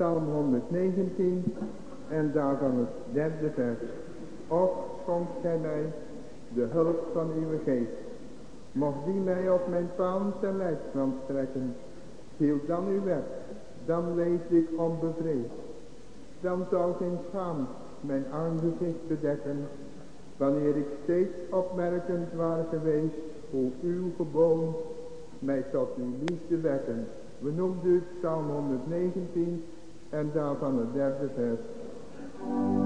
Psalm 119 en daarvan het derde vers. Och, schonk gij mij de hulp van uw geest. Mocht die mij op mijn paan ten leidsland trekken. Hield dan uw wet, dan leefde ik onbevreesd. Dan zou geen schaam mijn aangezicht bedekken, wanneer ik steeds opmerkend waar geweest, hoe uw geboon mij tot uw liefde wekken. We noemden Psalm 119 en daarvan het derde vers. We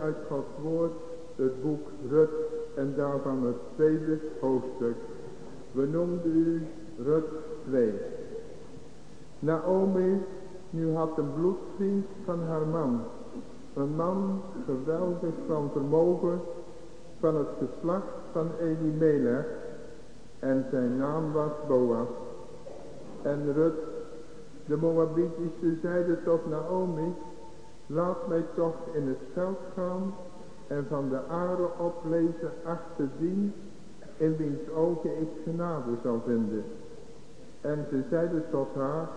uit Gods woord het boek Rut en daarvan het tweede hoofdstuk. We noemden u Rut 2. Naomi nu had een bloedvriend van haar man. Een man geweldig van vermogen van het geslacht van Elimelech en zijn naam was Boas. En Rut, de Moabitische, zeide tot Naomi, Laat mij toch in het veld gaan en van de aarde oplezen achter die in wiens ogen ik genade zal vinden. En ze zeiden tot haar,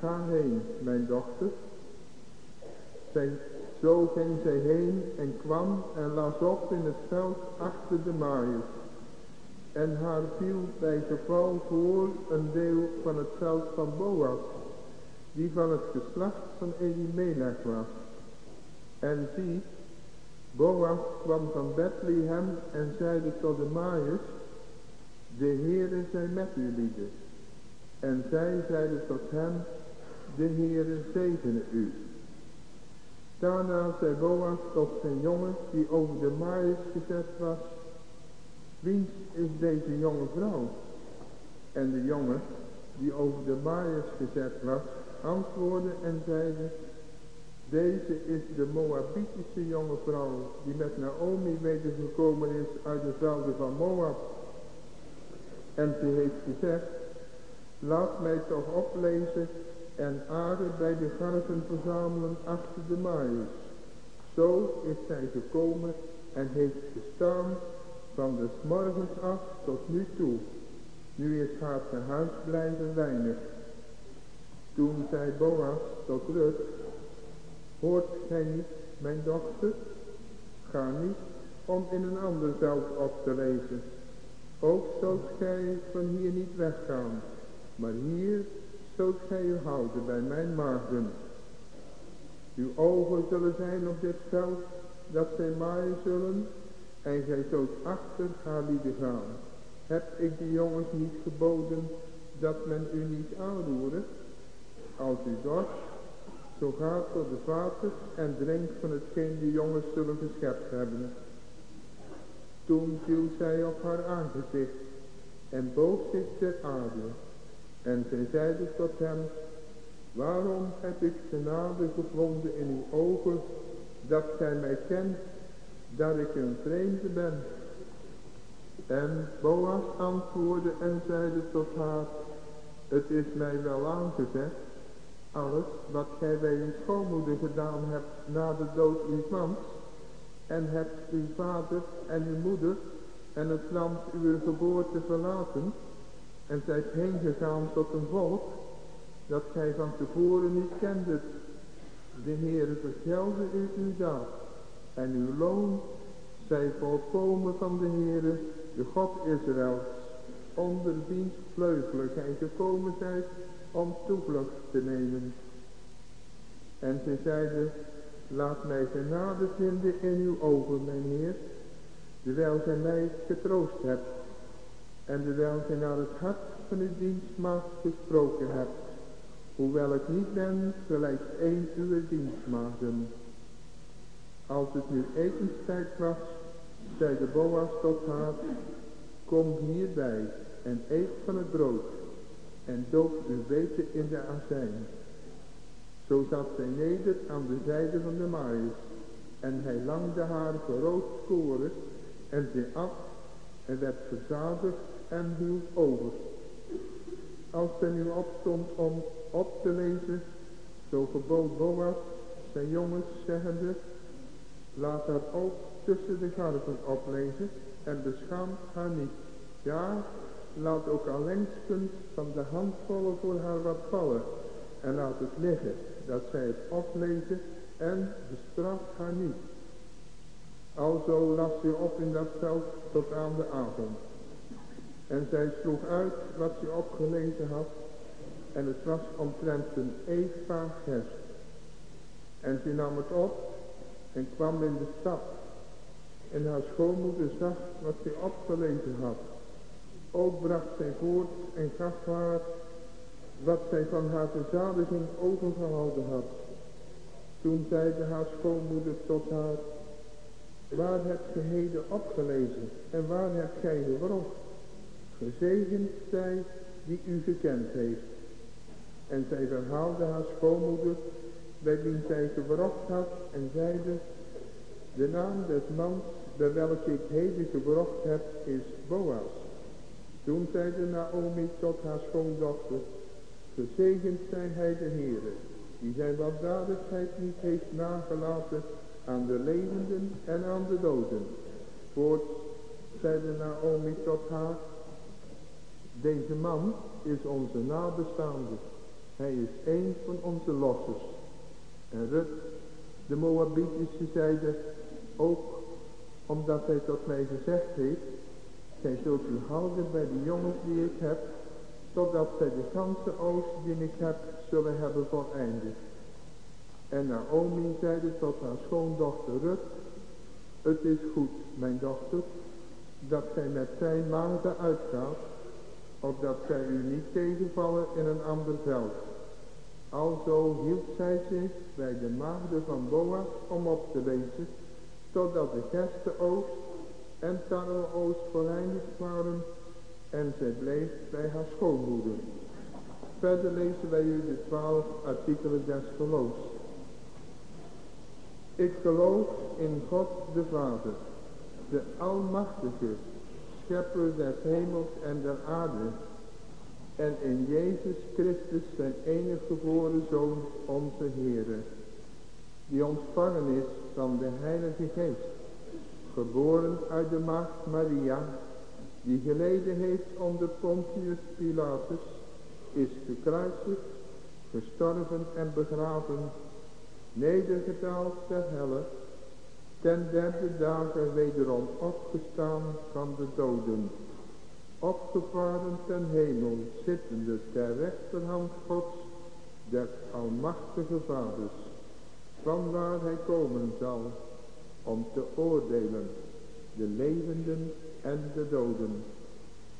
ga heen, mijn dochter. Zo ging zij heen en kwam en las op in het veld achter de maaiers. En haar viel bij geval voor een deel van het veld van Boas die van het geslacht van Elimelech was. En zie, Boas kwam van Bethlehem en zeide tot de maaiers, de Heere zij met u lieden. En zij zeiden tot hem, de Heere zegene u. Daarna zei Boas tot zijn jongen die over de maaiers gezet was, wiens is deze jonge vrouw? En de jongen die over de maaiers gezet was, antwoordde en zeide, deze is de Moabitische jonge vrouw die met Naomi gekomen is uit de velden van Moab. En ze heeft gezegd, laat mij toch oplezen en aarde bij de garven verzamelen achter de maaiers. Zo is zij gekomen en heeft gestaan van des morgens af tot nu toe. Nu is haar huis blijven weinig. Toen zei Boas tot Rut, hoort gij niet, mijn dochter? Ga niet om in een ander veld op te lezen. Ook zult gij van hier niet weggaan, maar hier zult gij u houden bij mijn maagden. Uw ogen zullen zijn op dit veld dat zij maaien zullen, en gij zult achter haar lieden gaan. Heb ik de jongens niet geboden dat men u niet aanroerde? Als u dorst, zo gaat tot de vader en drinkt van hetgeen de jongens zullen geschept hebben. Toen viel zij op haar aangezicht en boog zich ter aarde. En zij zeide tot hem, waarom heb ik genade gevonden in uw ogen, dat gij mij kent, dat ik een vreemde ben? En Boas antwoordde en zeide tot haar, het is mij wel aangezegd, alles wat gij bij uw schoonmoeder gedaan hebt na de dood uw mans, en hebt uw vader en uw moeder en het land uw geboorte verlaten, en zijt heen gegaan tot een volk dat gij van tevoren niet kendet. De Heere vergelde u uw daad en uw loon zij volkomen van de Heere, de God Israëls, onder wiens vleugelen gij gekomen zijt om toevlucht te nemen. En ze zeiden, laat mij genade vinden in uw ogen, mijn Heer, terwijl gij mij getroost hebt en terwijl gij naar het hart van uw dienstmaagd gesproken hebt, hoewel ik niet ben gelijk een uw dienstmaagden. Als het nu etenstijd was, zei de Boas tot haar, kom hierbij en eet van het brood en doop uw weten in de azijn. Zo zat zij neder aan de zijde van de maïs en hij langde haar gerood koren en zij af en werd verzadigd en hield over. Als zij nu opstond om op te lezen, zo gebood Boas zijn jongens zeggende, laat haar ook tussen de garven oplezen en beschaam haar niet. Ja, laat ook allengskens van de handvallen voor haar wat vallen en laat het liggen, dat zij het oplezen en bestraft haar niet. Alzo las ze op in dat veld tot aan de avond. En zij sloeg uit wat ze opgelezen had. En het was omtrent een eva gest. En ze nam het op en kwam in de stad. En haar schoonmoeder zag wat ze opgelezen had. Ook bracht zij voort en gaf haar wat zij van haar verzadiging overgehouden had. Toen zeide haar schoonmoeder tot haar, waar hebt ge heden opgelezen en waar hebt gij gewrocht? Gezegend zij die u gekend heeft. En zij verhaalde haar schoonmoeder bij wie zij gewrocht had en zeide, de naam des mans bij welke ik heden gewrocht heb is Boas. Toen zeide Naomi tot haar schoondochter, gezegend zij hij de Heere, die zijn weldadigheid niet heeft nagelaten aan de levenden en aan de doden. Voorts zeide Naomi tot haar, deze man is onze nabestaande. Hij is een van onze lossers. En Rut, de Moabitische, zeide ook omdat hij tot mij gezegd heeft, gij zult u houden bij de jongens die ik heb, totdat zij de ganse oost die ik heb zullen hebben voleindigd. En Naomi zeide tot haar schoondochter Rut, het is goed, mijn dochter, dat gij met zijn maanden uitgaat, opdat zij u niet tegenvallen in een ander veld. Alzo hield zij zich bij de maagden van Boas om op te lezen, totdat de gerstenoogst en tarweoogst vereinigd waren en zij bleef bij haar schoonmoeder. Verder lezen wij u de twaalf artikelen des geloofs. Ik geloof in God de Vader, de Almachtige, Schepper des hemels en der aarde, en in Jezus Christus zijn enige geboren Zoon, onze Heere, die ontvangen is van de Heilige Geest, geboren uit de maagd Maria, die geleden heeft onder Pontius Pilatus, is gekruisigd, gestorven en begraven, nedergedaald ter helle, ten derde dagen wederom opgestaan van de doden, opgevaren ten hemel, zittende ter rechterhand Gods, des almachtige vaders, van waar hij komen zal, om te oordelen, de levenden en de doden.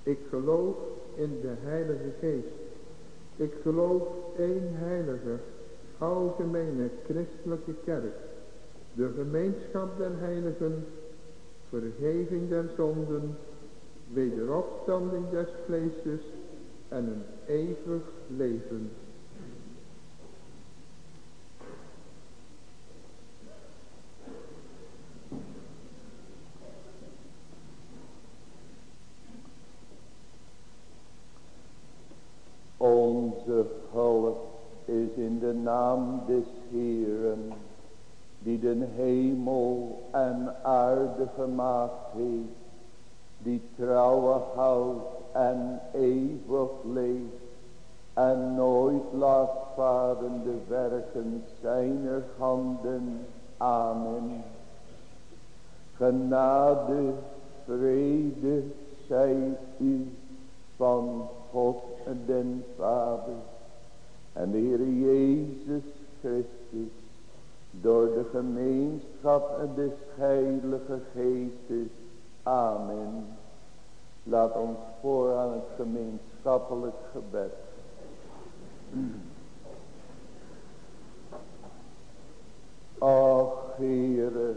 Ik geloof in de Heilige Geest. Ik geloof één heilige, algemene christelijke kerk, de gemeenschap der heiligen, vergeving der zonden, wederopstanding des vleeses en een eeuwig leven. Onze hulp is in de naam des Heeren, die den hemel en aarde gemaakt heeft, die trouwe houdt en eeuwig leeft, en nooit laat varen de werken zijner handen. Amen. Genade, vrede, zij u van God den Vader en de Heer Jezus Christus door de gemeenschap des Heilige Geestes. Amen. Laat ons voor aan het gemeenschappelijk gebed. Ach Heere,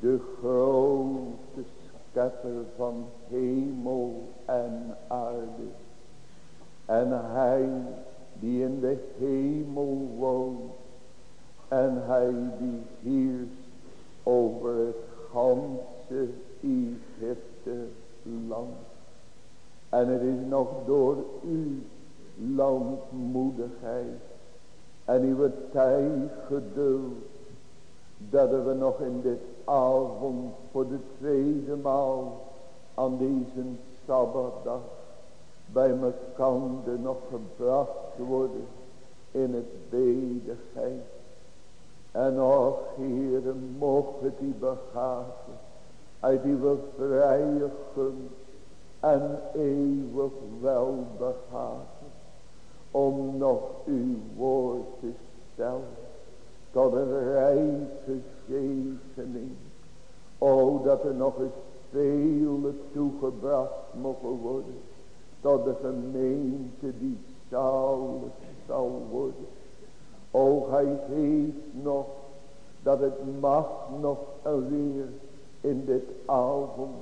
de grote schepper van hemel en aarde. En hij die in de hemel woont. En hij die heerst over het ganse Egypte land. En het is nog door uw landmoedigheid en uw geduld dat we nog in dit avond voor de tweede maal aan deze Sabbatdag bij mekander nog gebracht worden in het bedigheid. En och mocht het u begaven uit uw vrije gunst en eeuwig welbehagen om nog uw woord te stellen tot een rijke zegening. O, dat er nog eens vele toegebracht mogen worden. Tot de gemeente die zalig zal worden. O, hij heeft nog, dat het mag nog weer in dit avond.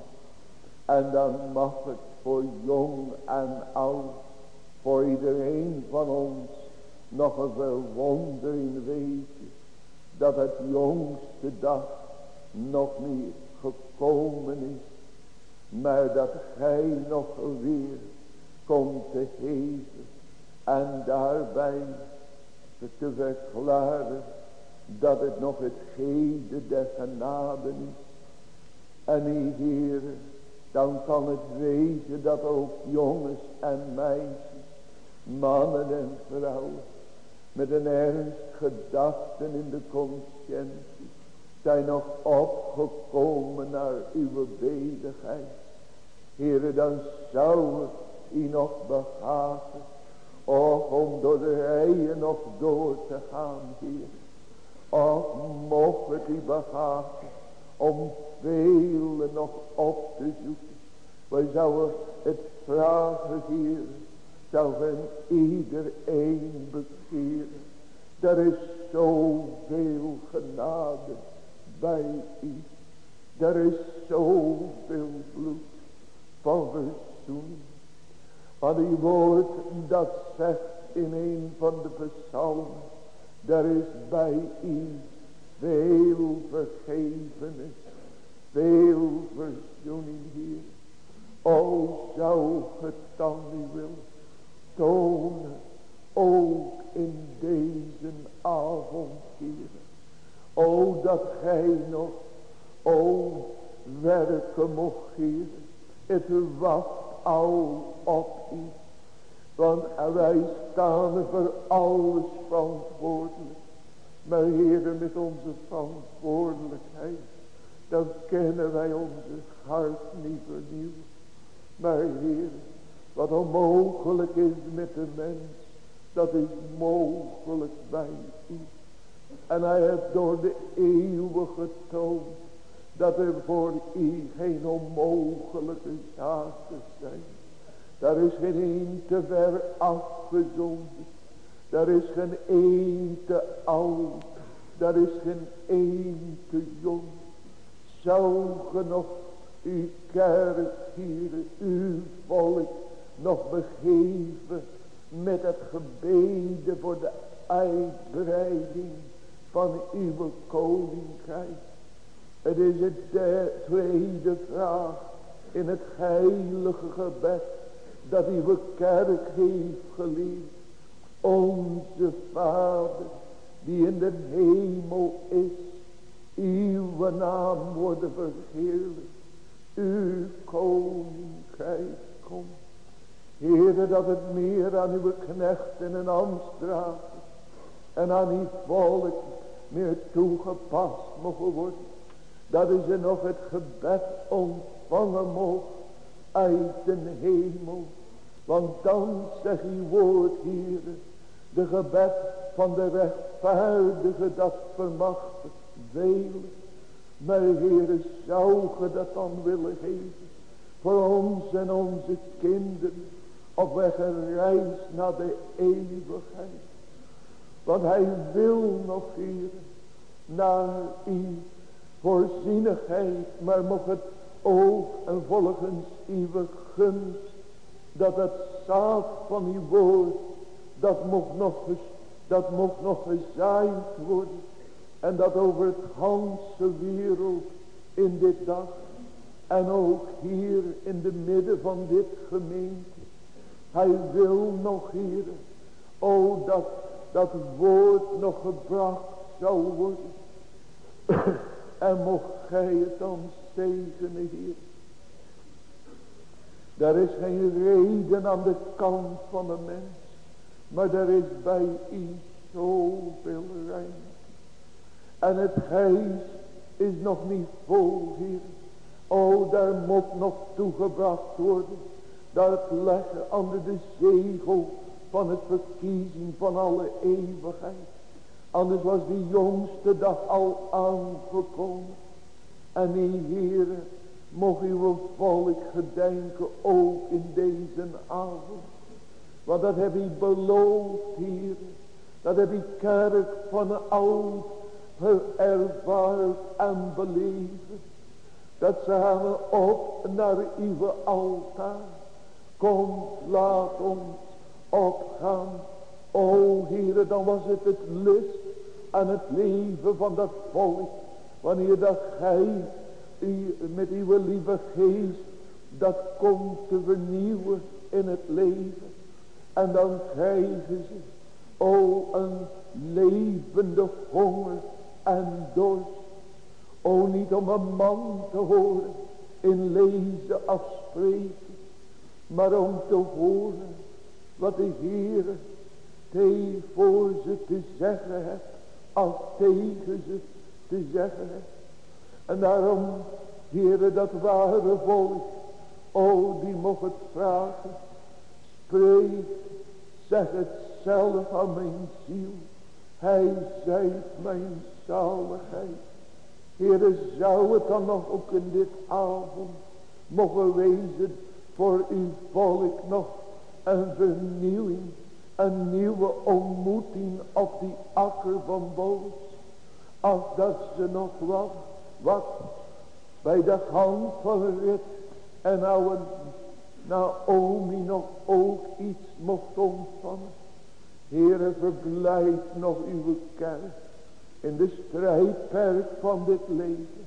En dan mag het voor jong en oud, voor iedereen van ons, nog een verwondering weten dat het jongste dag nog niet gekomen is. Maar dat gij nog weer komt te geven. En daarbij te verklaren dat het nog het gede der genade is. En Heer, dan kan het wezen dat ook jongens en meisjes, mannen en vrouwen, met een ernst gedachten in de conscientie zijn nog opgekomen naar uw bedigheid. Heere, dan zou het u nog behagen, om door de rijen nog door te gaan, Heer. Och, mocht het u om vele nog op te zoeken. Wij zouden het vragen, Heer, zou hen iedereen bekeren. Er is zoveel genade bij u. Er is zoveel bloed van verzoening. Van uw woord dat zegt in een van de psalmen. Er is bij u veel vergevenis. Veel verzoening hier. O zou het dan niet willen tonen. Ook in deze avond hier. O dat gij nog. O werken mocht hier. Het wacht al op u. Want wij staan voor alles verantwoordelijk. Maar heren met onze verantwoordelijkheid. Dan kennen wij onze hart niet vernieuwen. Maar Heer, wat onmogelijk is met de mens. Dat is mogelijk bij u. En hij heeft door de eeuwen getoond dat er voor u geen onmogelijke zaken zijn. Daar is geen een te ver afgezonden. Daar is geen een te oud. Daar is geen een te jong. Zou ge nog uw kerk hier, uw volk nog begeven met het gebeden voor de uitbreiding van uw koninkrijk. Het is de tweede vraag in het heilige gebed dat uw kerk heeft geleerd. Onze Vader die in de hemel is, uw naam worden verheerlijkt. Uw koninkrijk komt. Heere dat het meer aan uw knechten en Amstraat en aan uw volk meer toegepast mogen worden dat is er nog het gebed ontvangen mocht uit de hemel. Want dan zegt uw woord hier, de gebed van de rechtvaardige dat vermacht veel. Maar Heere, zou ge dat dan willen geven voor ons en onze kinderen op weg een naar de eeuwigheid. Want hij wil nog hier naar u voorzienigheid, maar mocht het ook en volgens uw gunst, dat het zaad van uw woord, dat mocht nog, dat mocht nog gezaaid worden, en dat over het ganse wereld in dit dag, en ook hier in de midden van dit gemeente, hij wil nog hier, o dat, dat woord nog gebracht zou worden, En mocht gij het dan zegenen, Heer. Er is geen reden aan de kant van de mens. Maar er is bij u zoveel ruimte. En het geest is nog niet vol, Heer. O, daar moet nog toegebracht worden. Dat leggen onder de zegel van het verkiezing van alle eeuwigheid. Anders was die jongste dag al aangekomen. En die Heere, mocht uw volk gedenken ook in deze avond. Want dat heb ik beloofd, Heer. Dat heb ik kerk van oud ervaard en beleven. Dat samen op naar uw altaar. Kom, laat ons opgaan O Heere, dan was het het lust aan het leven van dat volk. Wanneer dat gij u, met uw lieve geest dat komt te vernieuwen in het leven. En dan krijgen ze, o een levende honger en dorst. O niet om een man te horen in lezen afspreken. Maar om te horen wat de Heere tegen voor ze te zeggen hebt. Als tegen ze te zeggen hebt. En daarom, heren, dat ware volk. O, die mocht het vragen. Spreek, zeg het zelf aan mijn ziel. Hij zijt mijn zaligheid. Heren, zou het dan nog ook in dit avond mogen wezen voor uw volk nog een vernieuwing, een nieuwe ontmoeting op die akker van boos. Als dat ze nog wat, bij de hand van Rut en oude Naomi nog ook iets mocht ontvangen. Heere, verblijd nog uw kerk in de strijdperk van dit leven.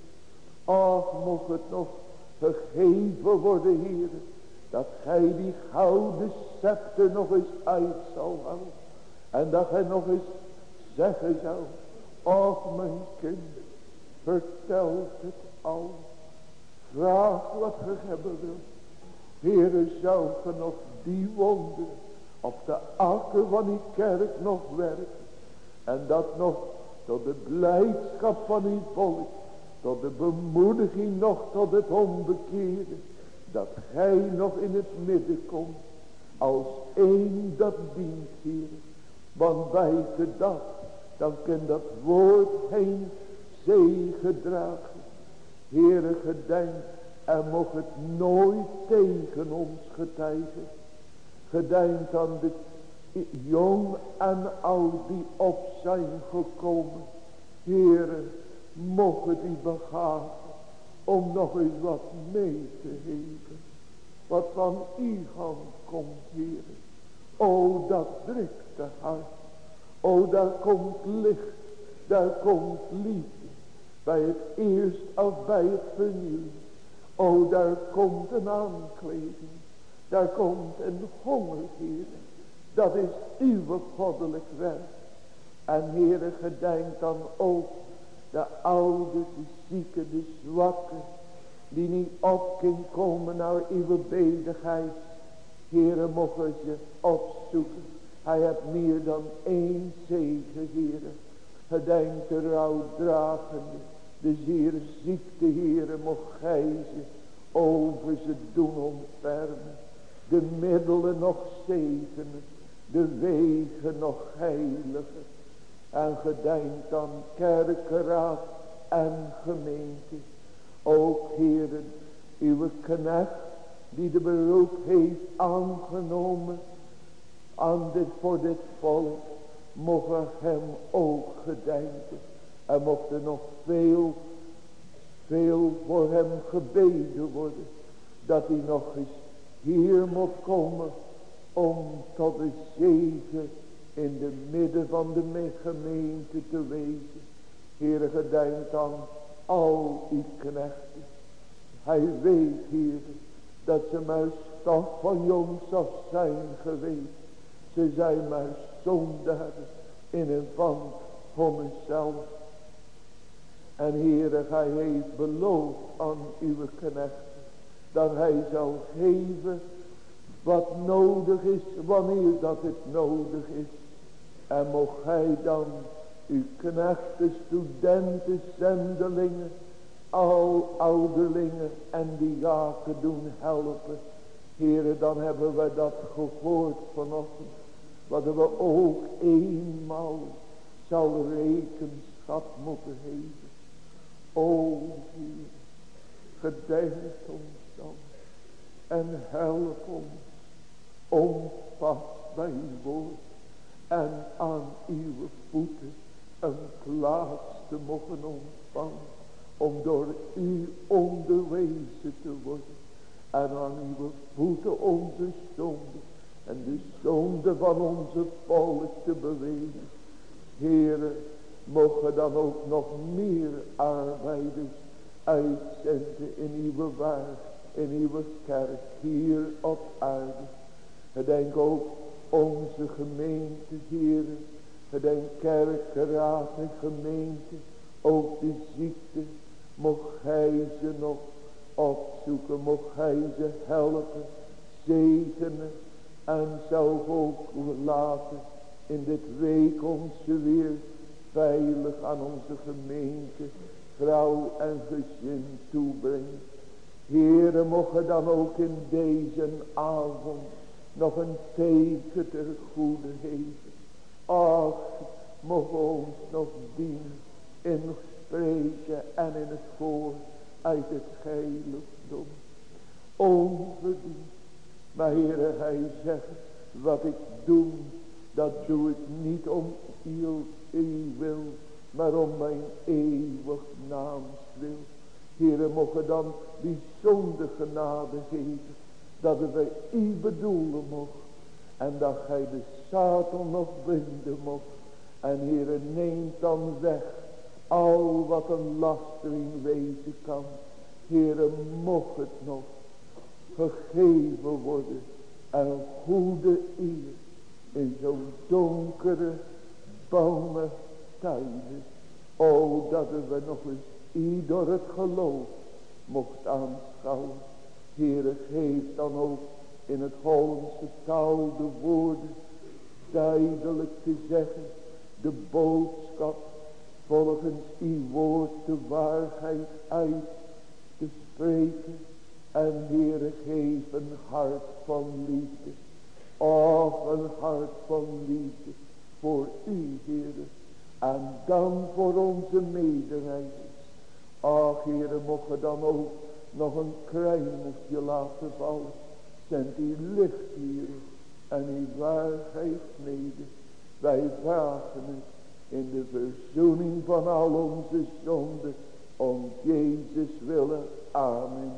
Ach, mocht het nog gegeven worden, Heere, dat gij die gouden scepter nog eens uit zal halen. En dat gij nog eens zeggen zou, ach mijn kind, vertel het al. Vraag wat ge hebben wilt. Heere, zou ge nog die wonder op de akker van die kerk nog werken. En dat nog tot de blijdschap van uw volk. Tot de bemoediging nog tot het onbekeerde. Dat gij nog in het midden komt. Als één dat dient hier. Want buiten dat. Dan kan dat woord heen zegen dragen. Heere gedenk. En mocht het nooit tegen ons getijgen. Gedenk aan de jong en oud die op zijn gekomen. Heere, mocht die begaven om nog eens wat mee te geven. Wat van uw hand komt, Heere. O, dat drukt de hart. O, daar komt licht. Daar komt liefde. Bij het eerst of bij het vernieuwen. O, daar komt een aankleding. Daar komt een honger, Heer. Dat is uw goddelijk werk. En Heere, gedenk dan ook de oude, de zieke, de zwakke. Die niet op kan komen naar uw bedigheid. Heere, mogen ze opzoeken. Hij heeft meer dan één zegen, Heere. Gedenk de rouwdragende, de zeer ziekte, Heere, mocht gij ze over ze doen ontfermen de middelen nog zegenen, de wegen nog heiligen. En gedenk dan kerkenraad en gemeente. Ook heren, uw knecht die de beroep heeft aangenomen aan dit, voor dit volk, mogen hem ook gedenken. Er nog veel, veel voor hem gebeden worden, dat hij nog eens hier moet komen om tot de zegen in de midden van de gemeente te wezen. Heere, gedenk aan al uw knechten. Hij weet, hier dat ze maar stof van af zijn geweest. Ze zijn maar zondaren in een van van mezelf. En Heere, hij heeft beloofd aan uw knechten dat hij zal geven wat nodig is, wanneer dat het nodig is. En mocht hij dan uw knechten, studenten, zendelingen, al ouderlingen en die jaken doen helpen. Heren, dan hebben we dat gehoord vanochtend. Wat we ook eenmaal zal rekenschap moeten geven. O Heer, gedenk ons en help ons om vast bij uw woord en aan uw voeten een plaats te mogen ontvangen. Om door u onderwezen te worden. En aan uw voeten onze zonde en de zonde van onze volk te bewegen. Heren, mogen dan ook nog meer arbeiders uitzenden in uw waarheid in uw kerk hier op aarde. Gedenk ook onze gemeente, Heer. Gedenk kerk, raad en gemeente. Ook de ziekte, mocht gij ze nog opzoeken, mocht gij ze helpen, zegenen. En zou ook laten in dit week ons weer veilig aan onze gemeente, vrouw en gezin toebrengen. Heere, mogen dan ook in deze avond nog een teken ter goede geven. Ach, mogen ons nog dienen in spreken en in het woord uit het heiligdom. Onverdiend, maar Heere, hij zeggen, wat ik doe, dat doe ik niet om uw, uw wil, maar om mijn eeuwig naams wil. Heere, mogen dan bijzonder genade geven, dat het bij u bedoelen mocht. En dat gij de Satan nog binden mocht. En Heere, neemt dan weg al wat een lastering wezen kan. Heere, mocht het nog gegeven worden. Een goede eer in zo'n donkere, bange tijden. O, dat we nog eens ieder het geloof mocht aanschouwen. Heere, geef dan ook in het Hollandse taal de woorden duidelijk te zeggen. De boodschap volgens uw woord de waarheid uit te spreken. En Heere, geef een hart van liefde. Of een hart van liefde voor u, Heere. En dan voor onze mederijden. Ach, Heere, mocht dan ook nog een je laten vallen. Zend die licht hier en uw waarheid mede. Wij vragen het in de verzoening van al onze zonden. Om Jezus willen. Amen.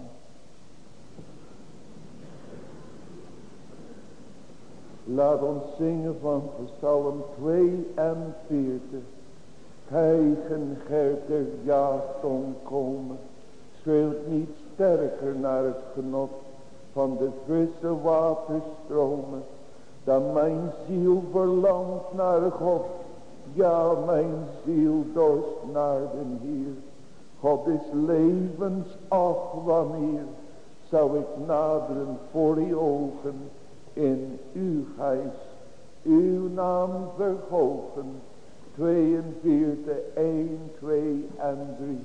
Laat ons zingen van Psalm 42. Heigen Gerter Jason komen. Schreeuwt niet sterker naar het genot van de frisse waterstromen. Dan mijn ziel verlangt naar God. Ja, mijn ziel dorst naar den Heer. God is levens, wanneer zou ik naderen voor die ogen in uw huis, uw naam verhogen 42, 1, 2 en 3.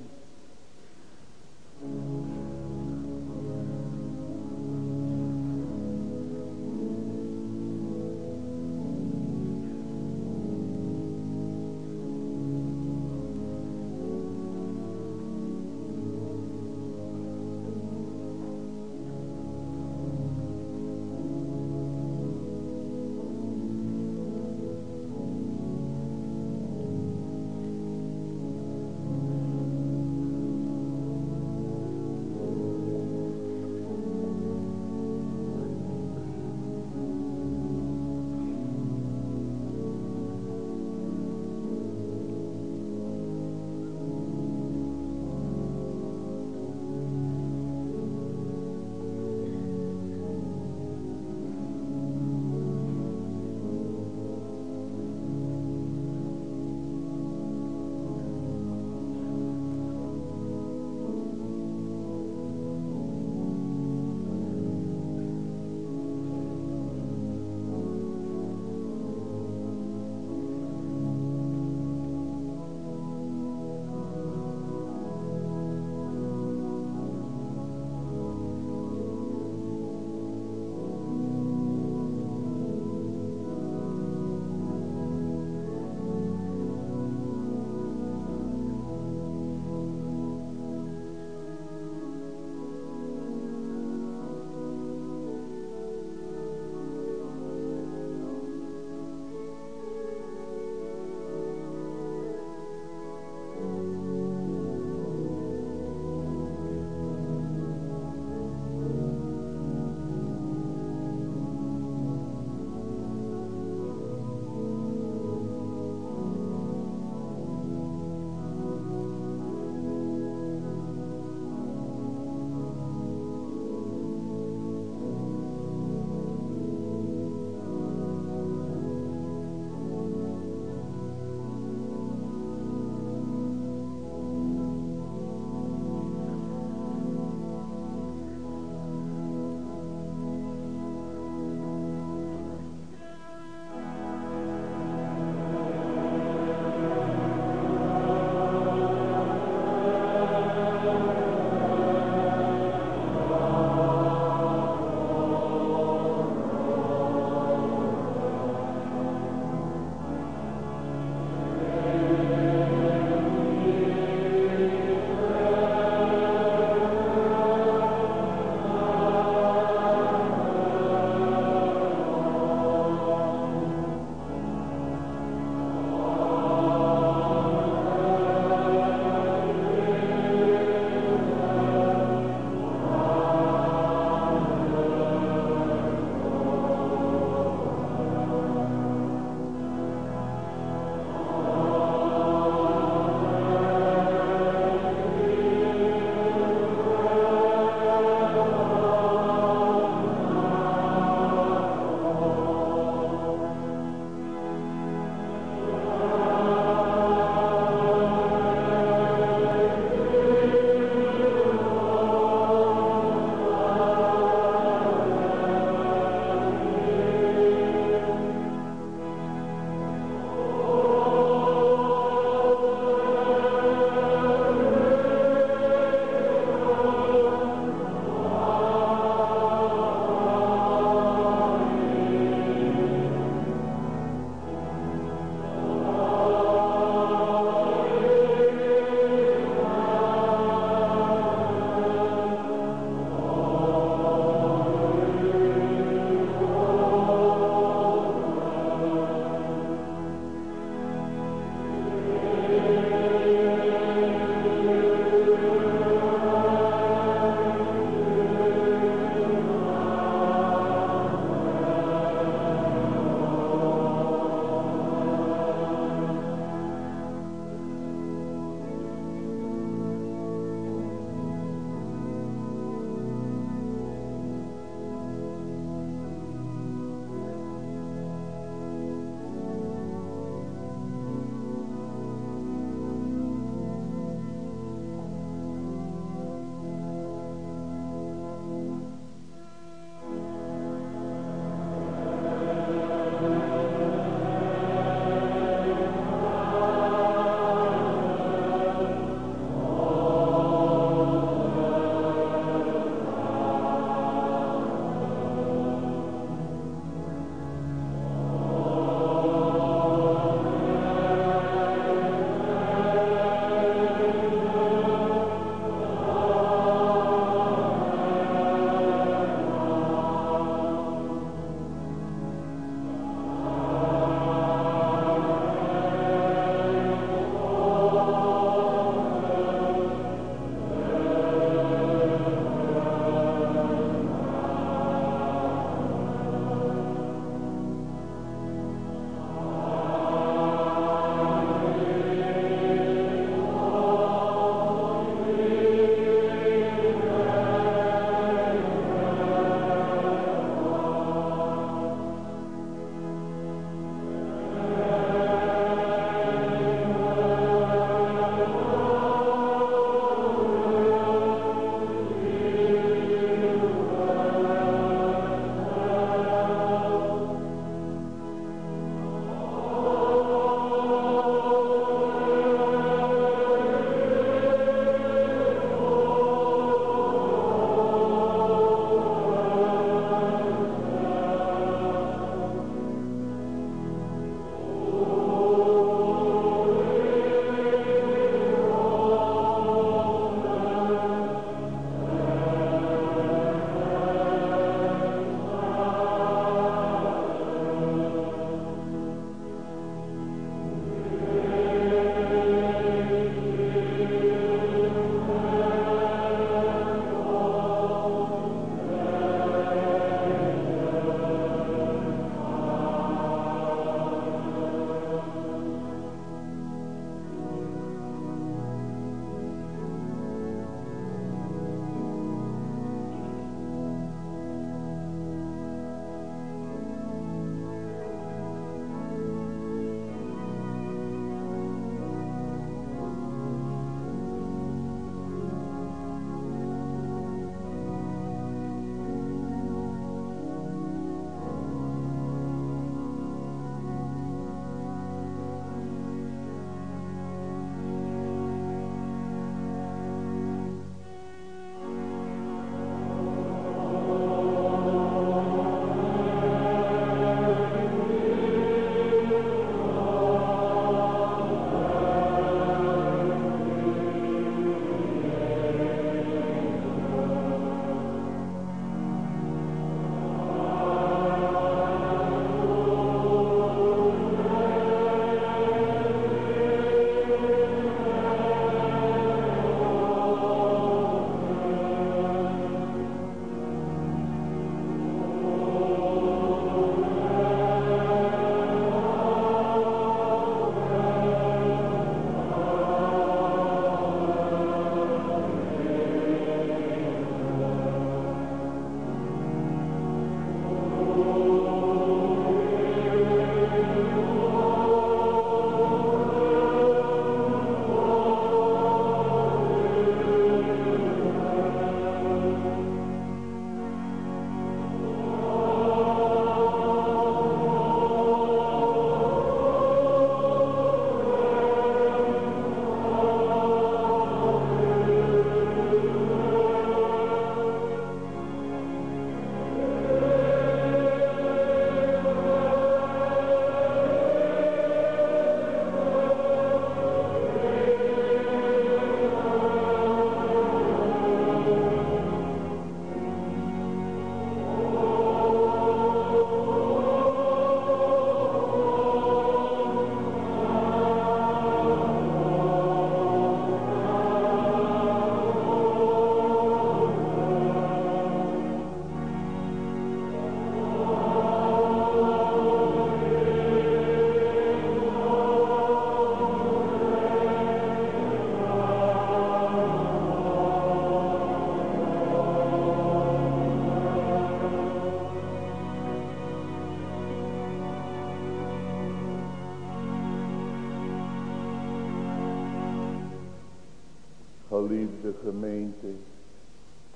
Geliefde gemeente,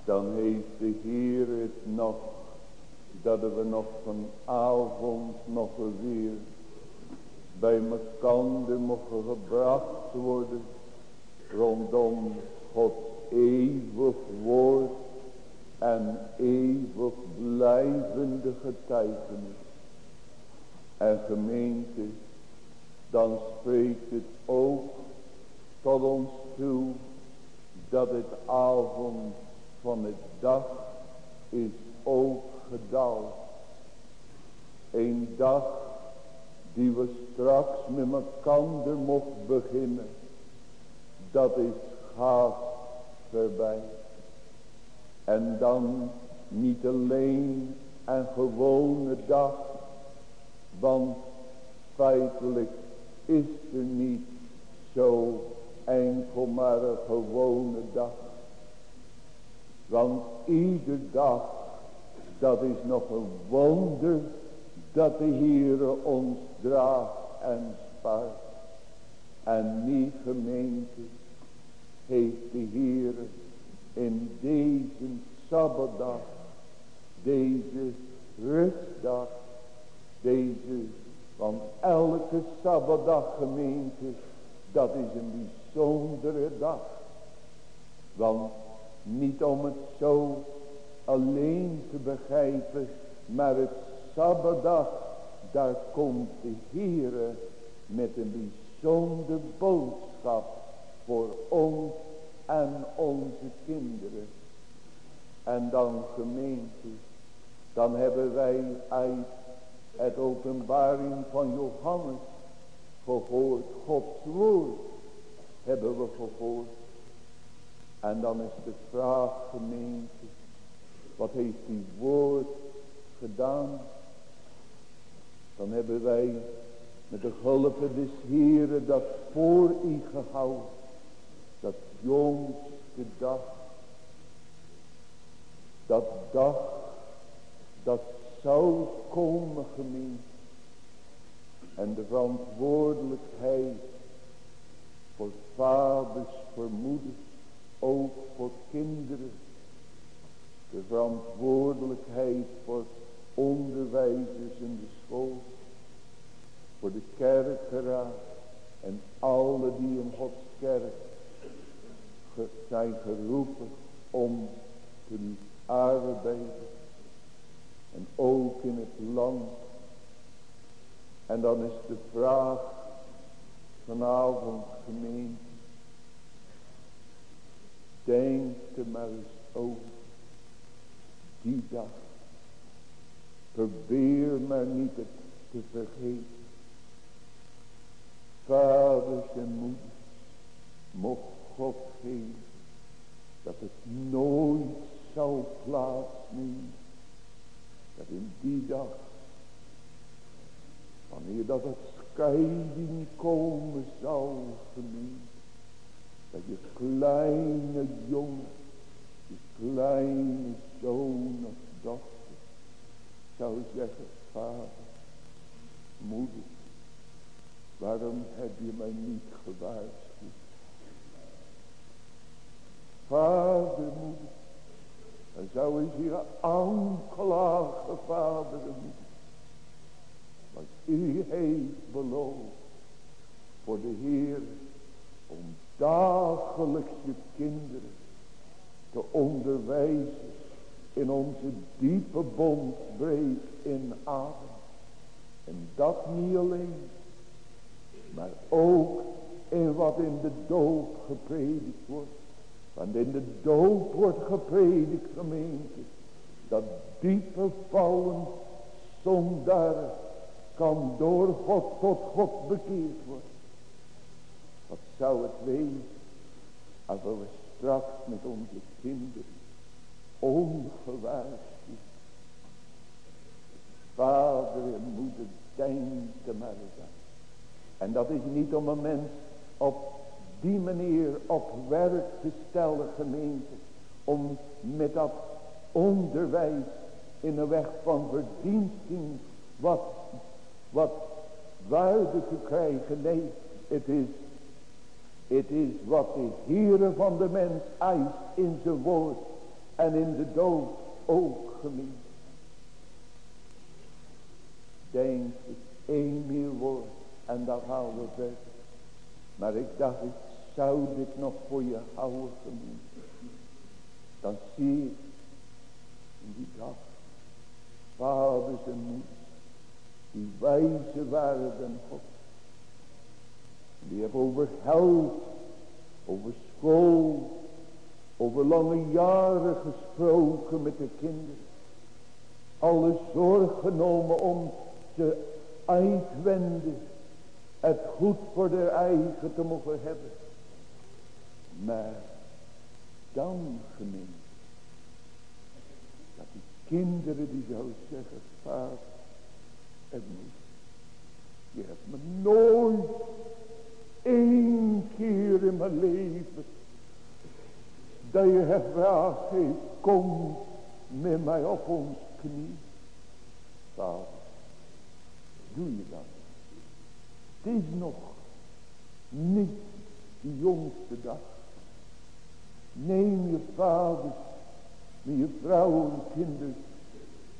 dan heeft de Heer het nog, dat we nog vanavond nog weer bij mekander mogen gebracht worden, rondom Gods eeuwig woord en eeuwig blijvende getuigenis. En gemeente, dan spreekt het ook tot ons toe dat het avond van het dag is ook gedaald. Een dag die we straks met elkaar mocht beginnen. Dat is gaat voorbij. En dan niet alleen een gewone dag. Want feitelijk is er niet zo enkel maar een gewone dag. Want ieder dag, dat is nog een wonder dat de Heere ons draagt en spaart. En niet gemeente heeft de Heere in deze Sabbatdag, deze rustdag, deze, want elke Sabbatdag gemeente, dat is een bijzondere dag. Want niet om het zo alleen te begrijpen, maar het Sabbatdag, daar komt de Heere met een bijzondere boodschap voor ons en onze kinderen. En dan gemeente, dan hebben wij uit het openbaring van Johannes gehoord, Gods woord hebben we gehoord. En dan is de vraag gemeente, wat heeft die woord gedaan? Dan hebben wij met de hulp des Heren dat voor u gehouden. Dat jongste dag. Dat dag. Dat zou komen gemeente. En de verantwoordelijkheid voor vaders, voor moeders, ook voor kinderen. De verantwoordelijkheid voor onderwijzers in de school. Voor de kerkeraad en alle die in Gods kerk zijn geroepen om te arbeiden. En ook in het land. En dan is de vraag vanavond gemeente. Denk er maar eens over. Die dag. Probeer maar niet het te vergeten. Vaders en moeders. Mocht God geven. Dat het nooit zou plaatsnemen. Dat in die dag. Wanneer dat het scheiding komen zou geliefd. Dat je kleine jongen, je kleine zoon of dochter zou zeggen, vader, moeder, waarom heb je mij niet gewaarschuwd? Vader, moeder, dan zou je zich aanklagen, vader en moeder. U heeft beloofd voor de Heer om dagelijks je kinderen te onderwijzen in onze diepe bondbreed in adem. En dat niet alleen, maar ook in wat in de doop gepredikt wordt. Want in de doop wordt gepredikt gemeente, dat diepe vallen zonder kan door God tot God bekeerd worden. Wat zou het wezen als we straks met onze kinderen ongewaarschuwd. Vader en moeder, er maar eens. En dat is niet om een mens op die manier op werk te stellen gemeente. Om met dat onderwijs in de weg van verdiensting wat wat waarde te krijgen. Nee, het is Het is wat de Heere van de mens eist in zijn woord en in de dood ook geliefd. Denk één meer woord en dan gaan we verder. Maar ik dacht ik zou dit nog voor je houden geliefd. Dan zie ik in die dag vaders en moeders die wijze waren dan God. Die hebben over geld, over school, over lange jaren gesproken met de kinderen. Alle zorg genomen om ze uitwenden het goed voor de eigen te mogen hebben. Maar dan gemeen. Dat die kinderen die zouden zeggen, vader Je hebt me nooit één keer in mijn leven dat je hebt gevraagd kom met mij op ons knie. Vader, doe je dat? Het is nog niet de jongste dag. Neem je vaders, je vrouwen en kinderen,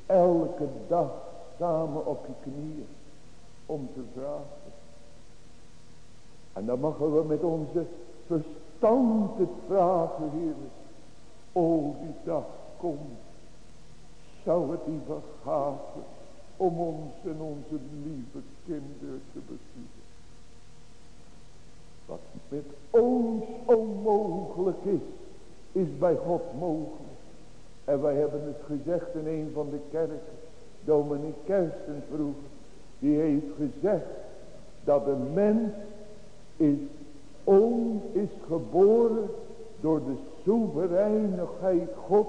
elke dag samen op je knieën om te vragen. En dan mogen we met onze verstand het vragen, Heer. O, die dag komt. Zou het die vergaten om ons en onze lieve kinderen te besturen. Wat met ons onmogelijk is, is bij God mogelijk. En wij hebben het gezegd in een van de kerken. Dominee Kersten vroeger. Die heeft gezegd dat de mens is on is geboren door de soevereinigheid God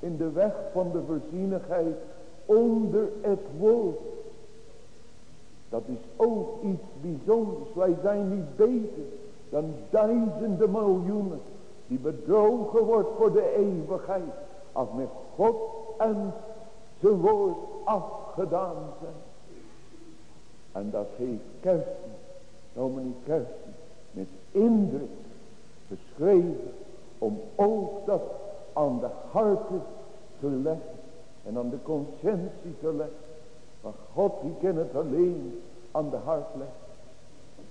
in de weg van de voorzienigheid onder het woord. Dat is ook iets bijzonders. Wij zijn niet beter dan duizenden miljoenen die bedrogen wordt voor de eeuwigheid. Als met God en zijn woord afgedaan zijn. En dat heeft Kersten, dominee Kersten, met indruk geschreven. Om ook dat aan de harten te leggen. En aan de conscientie te leggen. Maar God die kan het alleen aan de hart leggen.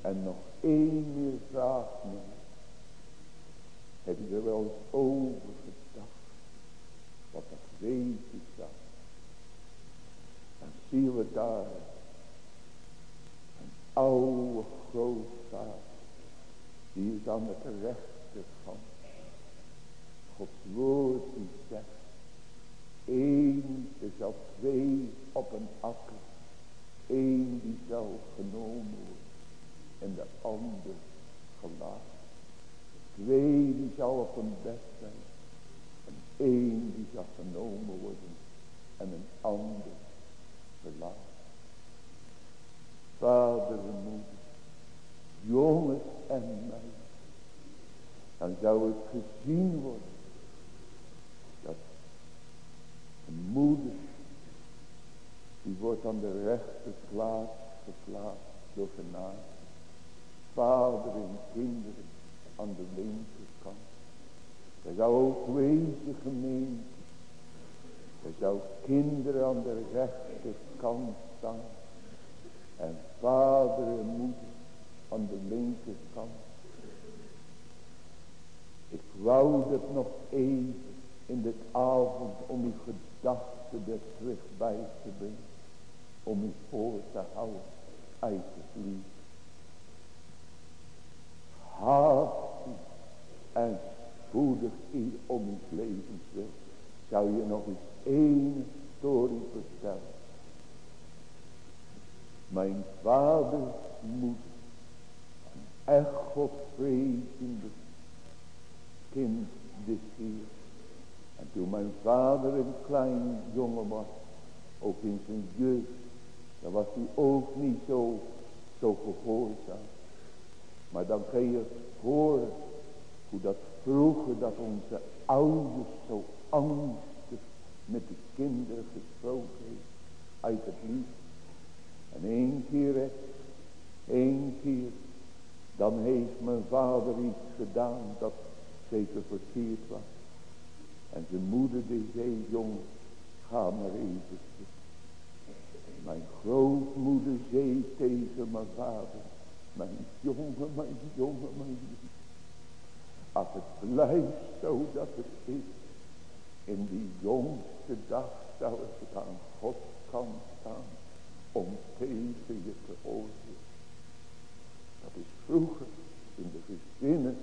En nog één meer vraag meer. Heb je er wel eens over gedacht? Wat dat weet is zien we daar een oude grootvader. Die is aan het rechterkant. Gods woord die zegt. Eén is zal twee op een akker. Eén die zal genomen worden. En de ander gelaten. Twee die zal op een bed zijn. En één die zal genomen worden. En een ander verlaten. Vader en moeder. Jongens en meisjes. Dan zou het gezien worden. Dat een moeder. Die wordt aan de rechterplaats geplaatst door genade. Vader en kinderen aan de linkerkant. Er zou ook wezen gemeente. Er zou kinderen aan de rechterkant En vader en moeder aan de linkerkant. Ik wou dat nog even in dit avond om uw gedachten er terug bij te brengen. Om u voor te houden uit het. Haast en spoedig u om uw levensweg. Zou je nog eens één story vertellen. Mijn vaders moeder. Echt Godvrezende kind des Heer. En toen mijn vader een klein jongen was. Ook in zijn jeugd. Dan was hij ook niet zo, zo gehoorzaam. Maar dan kun je horen hoe dat vroeger dat onze ouders zo angstig met de kinderen gesproken heeft. Uit het lief. En één keer, één keer, Dan heeft mijn vader iets gedaan dat zeker verkeerd was. En zijn moeder die zei, jong, ga maar even. Mijn grootmoeder zei tegen mijn vader, mijn jongen, mijn jongen, mijn jongen. Als het blijft zo dat het is, in die jongste dag zou het aan God kan staan om tegen je te oordelen. Dat is vroeger in de gezinnen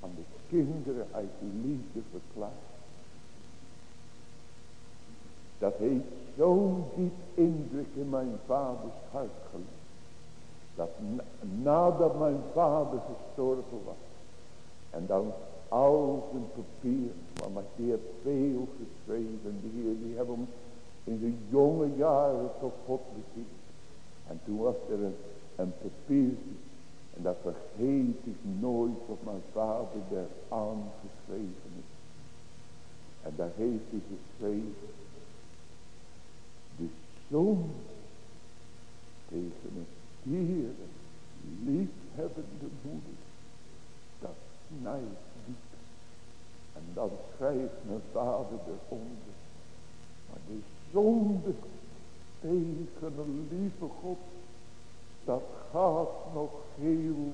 aan de kinderen uit liefde verklaard. Dat heeft zo'n diep indruk in mijn vaders hart gelegd. Dat nadat mijn vader gestorven was. En dan al zijn papier. Maar die heeft veel geschreven. Heer die hebben in de jonge jaren tot God bezield. En toen was er een, papiertje. En dat vergeet ik nooit wat mijn vader daar aangeschreven is. En daar heeft hij geschreven. De zon tegen een dieren liefhebbende moeder. Dat snijdt diep. En dan schrijft mijn vader eronder. Maar zonde tegen een lieve God. Dat gaat nog heel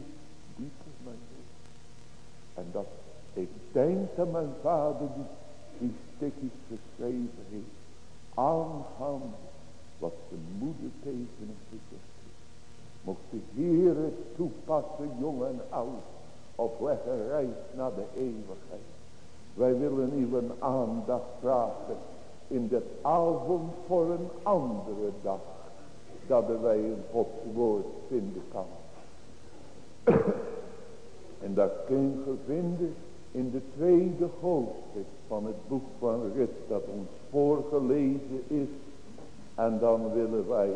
dieper mijn leven. En dat ik denk aan mijn vader die die stukjes geschreven heeft wat de moeder tegen hem gezegd. Mocht de Heer toepassen, jong en oud, op weg en reis naar de eeuwigheid. Wij willen uw aandacht vragen in de avond voor een andere dag, dat wij een Gods woord vinden kan. en dat kun je vinden in de tweede hoofdstuk van het boek van Rut dat ons voorgelezen is. En dan willen wij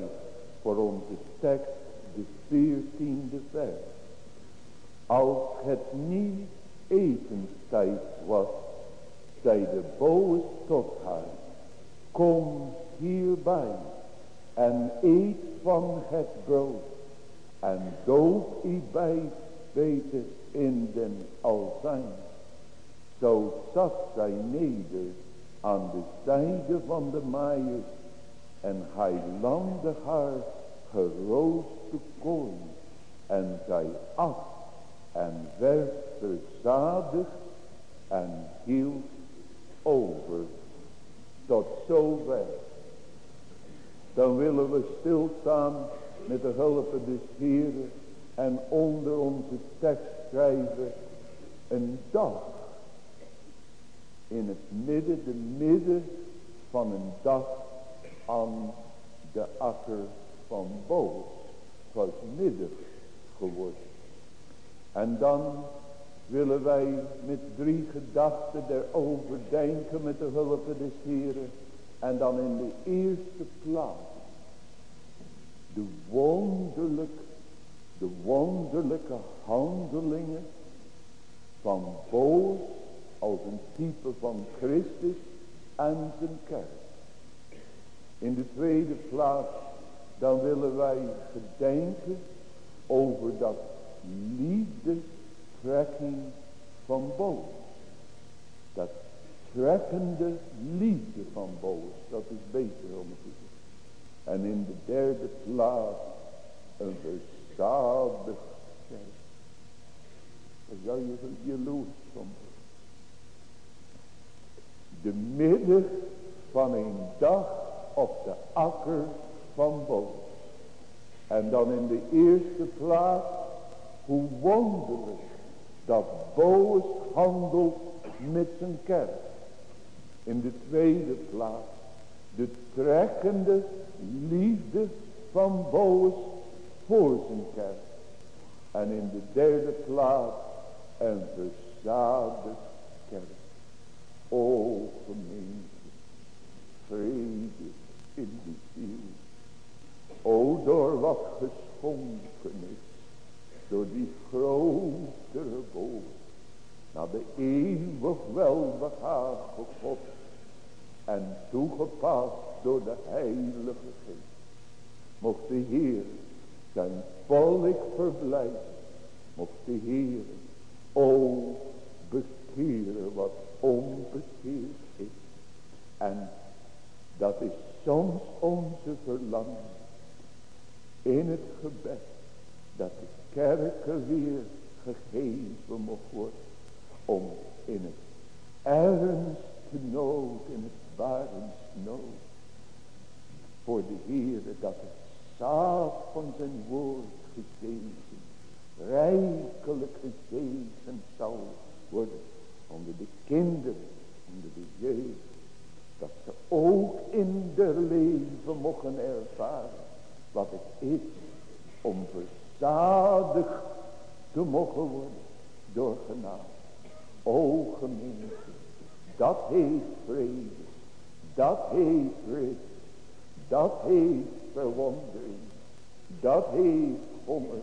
voor onze tekst de veertiende vers. Als het niet etenstijd was, zei de boos tot haar, kom hierbij en eet van het brood en doop u bij beter in den alzijn. Zo zat zij neder aan de zijde van de maaier en hij landde haar gerooste koorn en zij af en werd verzadigd en hield over tot zover. Dan willen we stilstaan met de hulp des Heren en onder onze tekst schrijven een dag in het midden, de midden van een dag aan de akker van Boos. Was midden geworden. En dan willen wij met drie gedachten erover denken met de hulp des Heren. En dan in de eerste plaats de wonderlijke, de wonderlijke handelingen van Boos als een type van Christus en zijn kerk. In de tweede plaats, dan willen wij gedenken over dat liefdestrekking van Boos. Dat trekkende liefde van Boos, dat is beter om het te zeggen. En in de derde plaats, een verzadigd kerk. Daar zou je jaloers van de midden van een dag op de akker van Boos. En dan in de eerste plaats, hoe wonderlijk dat Boos handelt met zijn kerk. In de tweede plaats, de trekkende liefde van Boos voor zijn kerk. En in de derde plaats, een verzadigd kerk. O gemeente, vrede in die ziel. O door wat geschonken is, door die grotere naar de eeuwig welbehagen God en toegepast door de heilige geest. Mocht de Heer zijn volk verblijden mocht de Heer, o bekeren wat onbekeerd is. En dat is soms onze verlangen in het gebed dat de kerken weer gegeven mocht worden om in het ernste nood, in het barensnood voor de Heer dat het zaad van zijn woord gezegend, rijkelijk gezegend zal worden onder de kinderen, onder de jeugd. Dat ze ook in der leven mogen ervaren wat het is om verzadigd te mogen worden door. O gemeente, dat heeft vrede, dat heeft rust, dat heeft verwondering, dat heeft honger.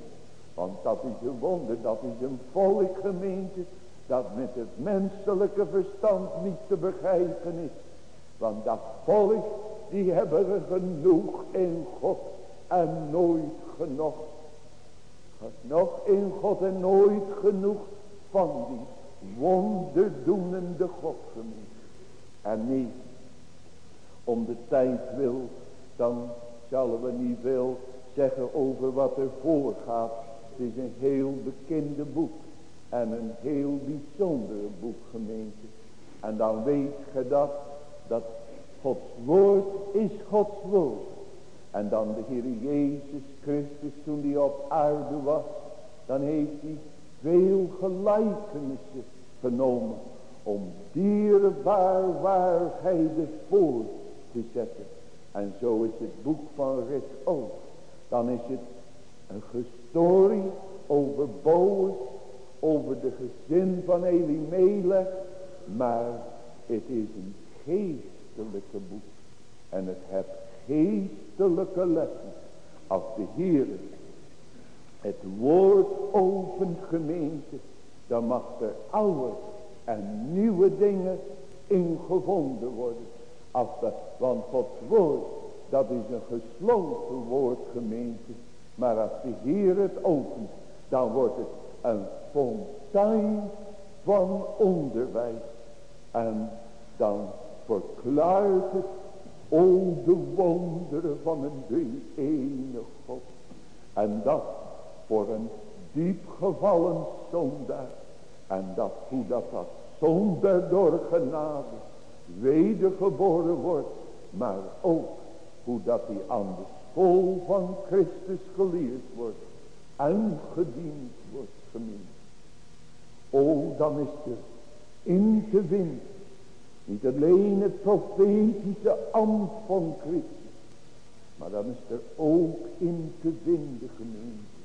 Want dat is een wonder, dat is een volk gemeente, dat met het menselijke verstand niet te begrijpen is. Want dat volk, die hebben er genoeg in God en nooit genoeg. Nog in God en nooit genoeg van die wonderdoenende God En niet om de tijd wil, dan zullen we niet veel zeggen over wat er voorgaat. Het is een heel bekende boek. En een heel bijzondere boek gemeente. En dan weet je dat, dat Gods woord is Gods woord. En dan de Heer Jezus Christus toen hij op aarde was. Dan heeft hij veel gelijkenissen genomen. Om dierbaar waarheden voor te zetten. En zo is het boek van Rit ook. Dan is het een historie over Boos. Over de gezin van Elimelech. Maar het is een geestelijke boek. En het heeft lessen. Als de Heer het woord opent gemeente. Dan mag er oude en nieuwe dingen ingevonden worden. Als dat, want Gods woord, dat is een gesloten woord gemeente. Maar als de Heer het opent, dan wordt het een fontein van onderwijs. En dan verklaart het, o de wonderen van een drie ene God. En dat voor een diep gevallen zondaar. En dat hoe dat dat zondaar door genade wedergeboren wordt. Maar ook hoe dat hij aan de school van Christus geleerd wordt. En gediend wordt gemeen. O dan is er in te vinden. Niet alleen het profetische ambt van Christus. Maar dan is er ook in te vinden gemeente.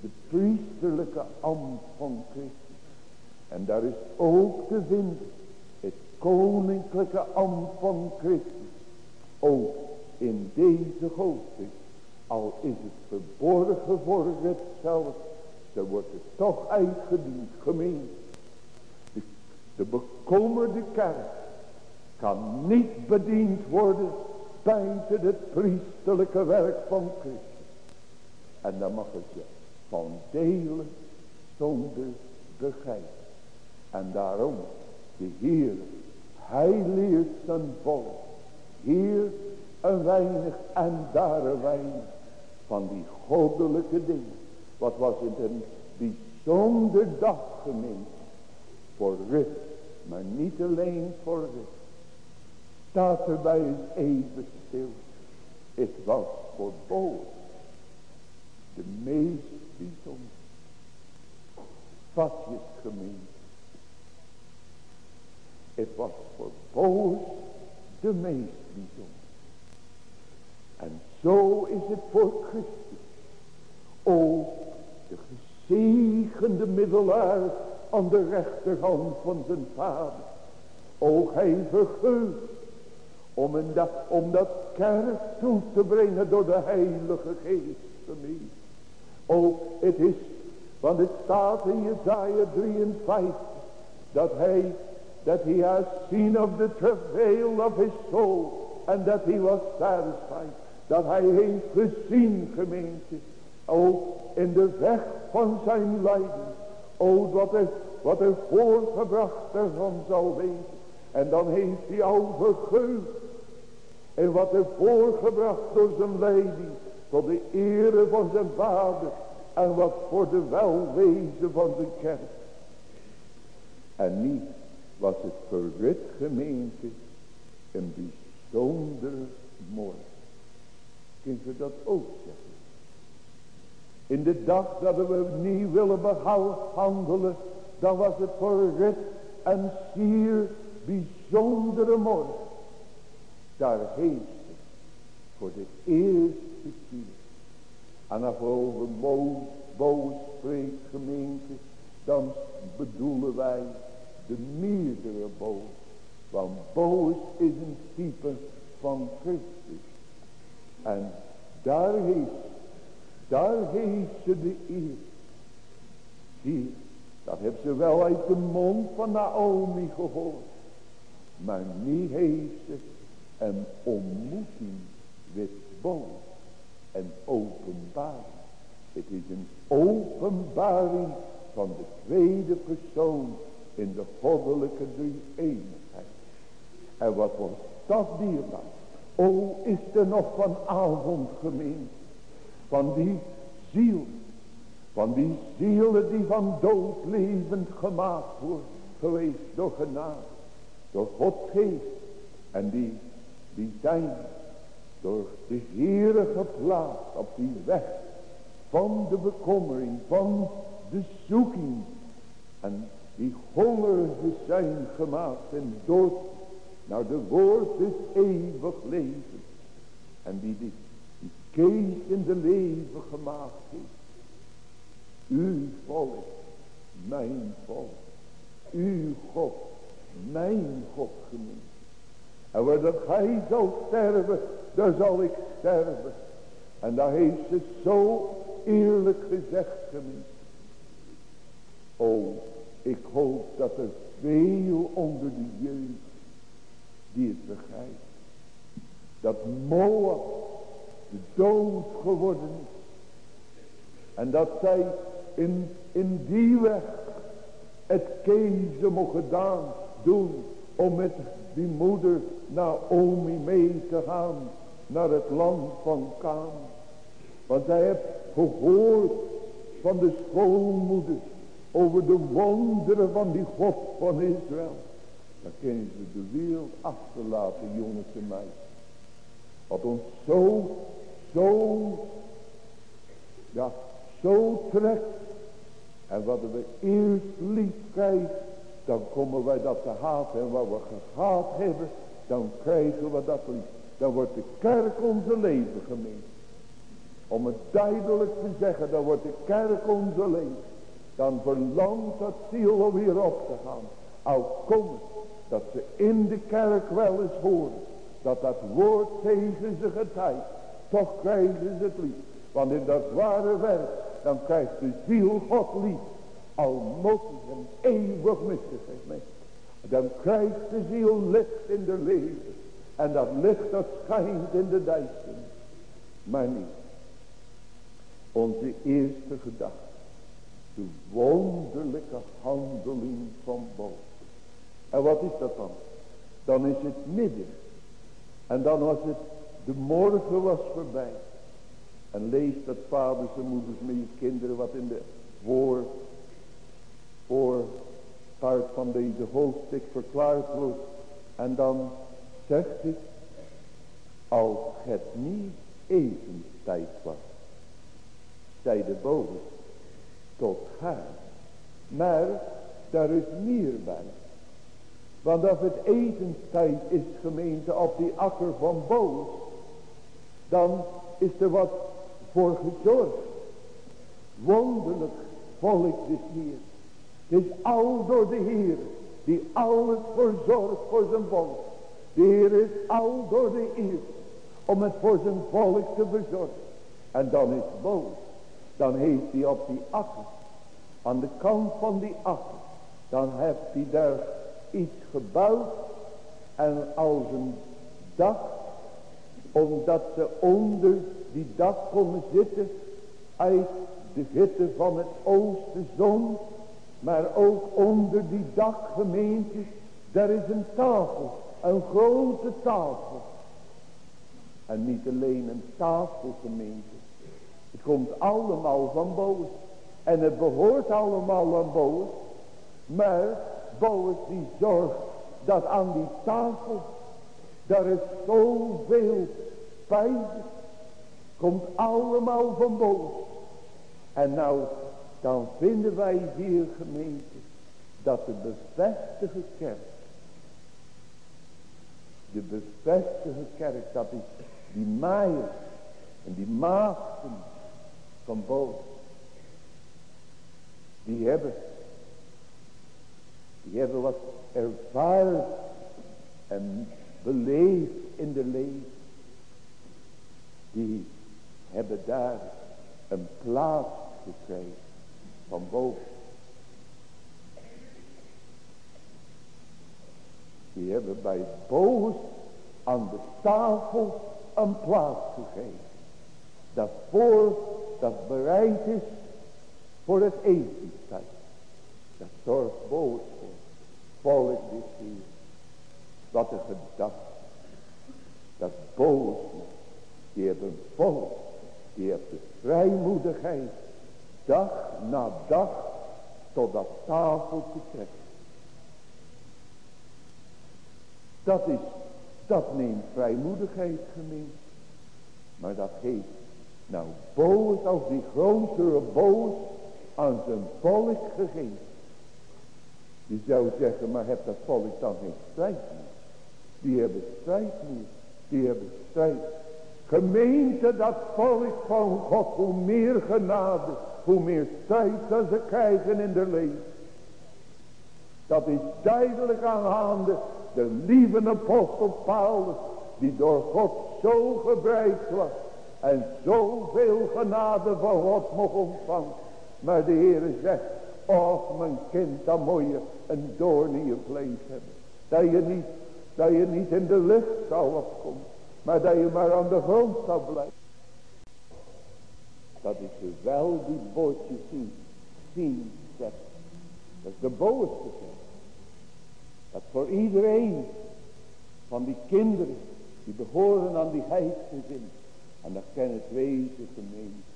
De priesterlijke ambt van Christus. En daar is ook te vinden koninklijke ambt van Christus. Ook in deze hoofdstuk. Al is het verborgen voor het zelf. Dan wordt het toch uitgediend. Gemeen. De, de bekommerde kerk kan niet bediend worden buiten het priesterlijke werk van Christus. En dan mag het je van delen zonder begrijpen. En daarom de Heer hij leert zijn volk. Hier een weinig en daar een weinig. Van die goddelijke dingen. Wat was het een bijzonder dag gemeen. Voor rust. Maar niet alleen voor rust. Staat erbij eens even stil. Het was voor boven. De meest bijzonder. Je het gemeen. Het was Boos de meest bijzonder. En zo is het voor Christus. O, de gezegende middelaar aan de rechterhand van zijn vader. O, hij vergeugt om, dat, om dat kerk toe te brengen door de heilige geest. O, het is, want het staat in Jezaja 53, dat hij that he has seen of the travail of his soul and that he was satisfied. Dat hij heeft gezien gemeente. Ook in de weg van zijn lijden. O, wat er, wat er voorgebracht ervan zal wezen. En dan heeft hij al. En wat er voorgebracht door zijn leiding. Tot de ere van zijn vader. En wat voor de welwezen van de kerk. En niet was het voor het gemeente een bijzonder morgen. Kunt u dat ook zeggen? In de dag dat we niet willen behandelen, dan was het voor een zeer bijzondere morgen. Daar heeft het voor de eerste keer. En als over boos spreekt gemeente, dan bedoelen wij de meerdere boos. Want boos is een type van Christus. En daar heeft, daar heeft ze de eer. Zie, dat heeft ze wel uit de mond van Naomi gehoord. Maar niet heeft ze een ontmoeting met boos. Een openbaring. Het is een openbaring van de tweede persoon in de goddelijke drie-eenigheid. En wat wordt dat dierbaar. O is er nog van avond gemeen. Van die ziel. Van die zielen die van dood levend gemaakt worden. Geweest door genade. Door Gods geest. En die, die zijn door de Heere geplaatst op die weg. Van de bekommering. Van de zoeking. En die hongerige zijn gemaakt en dood naar de woord is eeuwig leven. En die die, in de leven gemaakt heeft. Uw volk, mijn volk. Uw God, mijn God genoemd. En dat gij zal sterven, daar zal ik sterven. En daar heeft ze zo eerlijk gezegd gemist. O, ik hoop dat er veel onder de jeugd die het begrijpt. Dat Moab dood geworden is. En dat zij in, in die weg het keuze mocht gedaan doen om met die moeder Naomi mee te gaan naar het land van Kaan. Want zij heeft gehoord van de schoonmoeders over de wonderen van die God van Israël. Dan kunnen ze de wereld achterlaten, jongens en meisjes. Wat ons zo, zo, ja, zo trekt. En wat we eerst lief krijgen, dan komen wij dat te haten. En wat we gehaat hebben, dan krijgen we dat lief. Dan wordt de kerk onze leven gemeen. Om het duidelijk te zeggen, dan wordt de kerk onze leven. Dan verlangt dat ziel weer op te gaan. Al komt dat ze in de kerk wel eens horen. Dat dat woord tegen ze getijdt. Toch krijgen ze het lief. Want in dat ware werk. Dan krijgt de ziel God lief. Al hij hem eeuwig missen. Dan krijgt de ziel licht in de leven. En dat licht dat schijnt in de duisternis. Maar niet. Onze eerste gedachte. De wonderlijke handeling van boven. En wat is dat dan? Dan is het midden. En dan was het, de morgen was voorbij. En lees dat vaders en moeders met je kinderen wat in de voor, voor part van deze hoofdstuk verklaard wordt. En dan zegt hij, als het niet etenstijd was, zei de bodem tot haar. Maar daar is meer bij. Want als het etenstijd is gemeente op die akker van Boos. Dan is er wat voor gezorgd. Wonderlijk volk des Heer. Is al door de Heer. Die alles verzorgt voor zijn volk. De Heer is al door de Heer. Om het voor zijn volk te verzorgen. En dan is boos. Dan heeft hij op die akker. Aan de kant van die akker. Dan heeft hij daar iets gebouwd en als een dak, omdat ze onder die dak konden zitten uit de hitte van het oosten zon, Maar ook onder die dakgemeente, daar is een tafel. Een grote tafel. En niet alleen een tafelgemeente. Het komt allemaal van boven. En het behoort allemaal aan boven. Maar Boos die zorgt dat aan die tafel, daar is zoveel pijn. Komt allemaal van boven. En nou, dan vinden wij hier gemeente, dat de bevestigde kerk, de bevestigde kerk, dat is die maaiers en die maagden van boven. Die hebben die hebben wat ervaren en beleefd in de leven. Die hebben daar een plaats gekregen van boven. Die hebben bij boos aan de tafel een plaats gegeven. Dat voor, dat bereid is voor het etenstijd. Dat zorgt boos voor volk dit hier. Wat een gedachte. Dat boos. Die hebben volk. Die heeft de vrijmoedigheid. Dag na dag. Tot dat tafel te trekken. Dat is. Dat neemt vrijmoedigheid gemeen. Maar dat heeft. Nou boos als die grotere boos. Aan zijn volk gegeven. Je zou zeggen, maar heb dat volk dan geen strijd meer? Die hebben strijd meer. Die hebben strijd. Gemeente dat volk van God, hoe meer genade, hoe meer strijd dat ze krijgen in de leven. Dat is duidelijk aangaande de lieve apostel Paulus, die door God zo gebreid was en zoveel genade van God mocht ontvangen. Maar de Heer zegt, Och mijn kind, dan moet je een doorn in je vlees hebben. Dat je niet, dat je niet in de lucht zou opkomen. Maar dat je maar aan de grond zou blijven. Dat is wel die bordje zien. Zien zegt. Dat is de bovenste Dat voor iedereen van die kinderen die behoren aan die heidsgezin. En dat kan het wezen gemeente.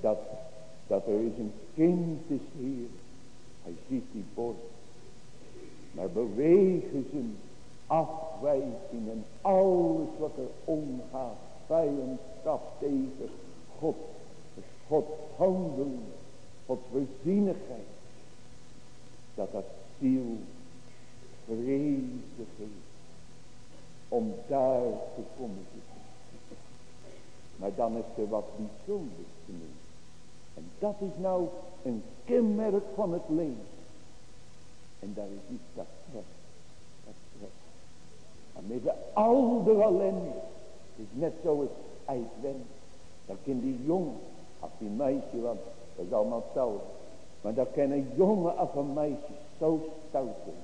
Dat dat er is een kind is hier. Hij ziet die borst. Maar bewegen zijn afwijking en alles wat er omgaat. Vijandschap tegen God. God handelen. Gods voorzienigheid. Dat dat ziel vrezen geeft. Om daar te komen Maar dan is er wat bijzonders te doen. En dat is nou een kenmerk van het leven. En daar is iets dat trekt. Dat trekt. En al de ellende. Het is net zoals uitwendig. Dat kan die jongen of die meisje, want dat is allemaal hetzelfde. Maar dat kan een jongen of een meisje zo stout zijn.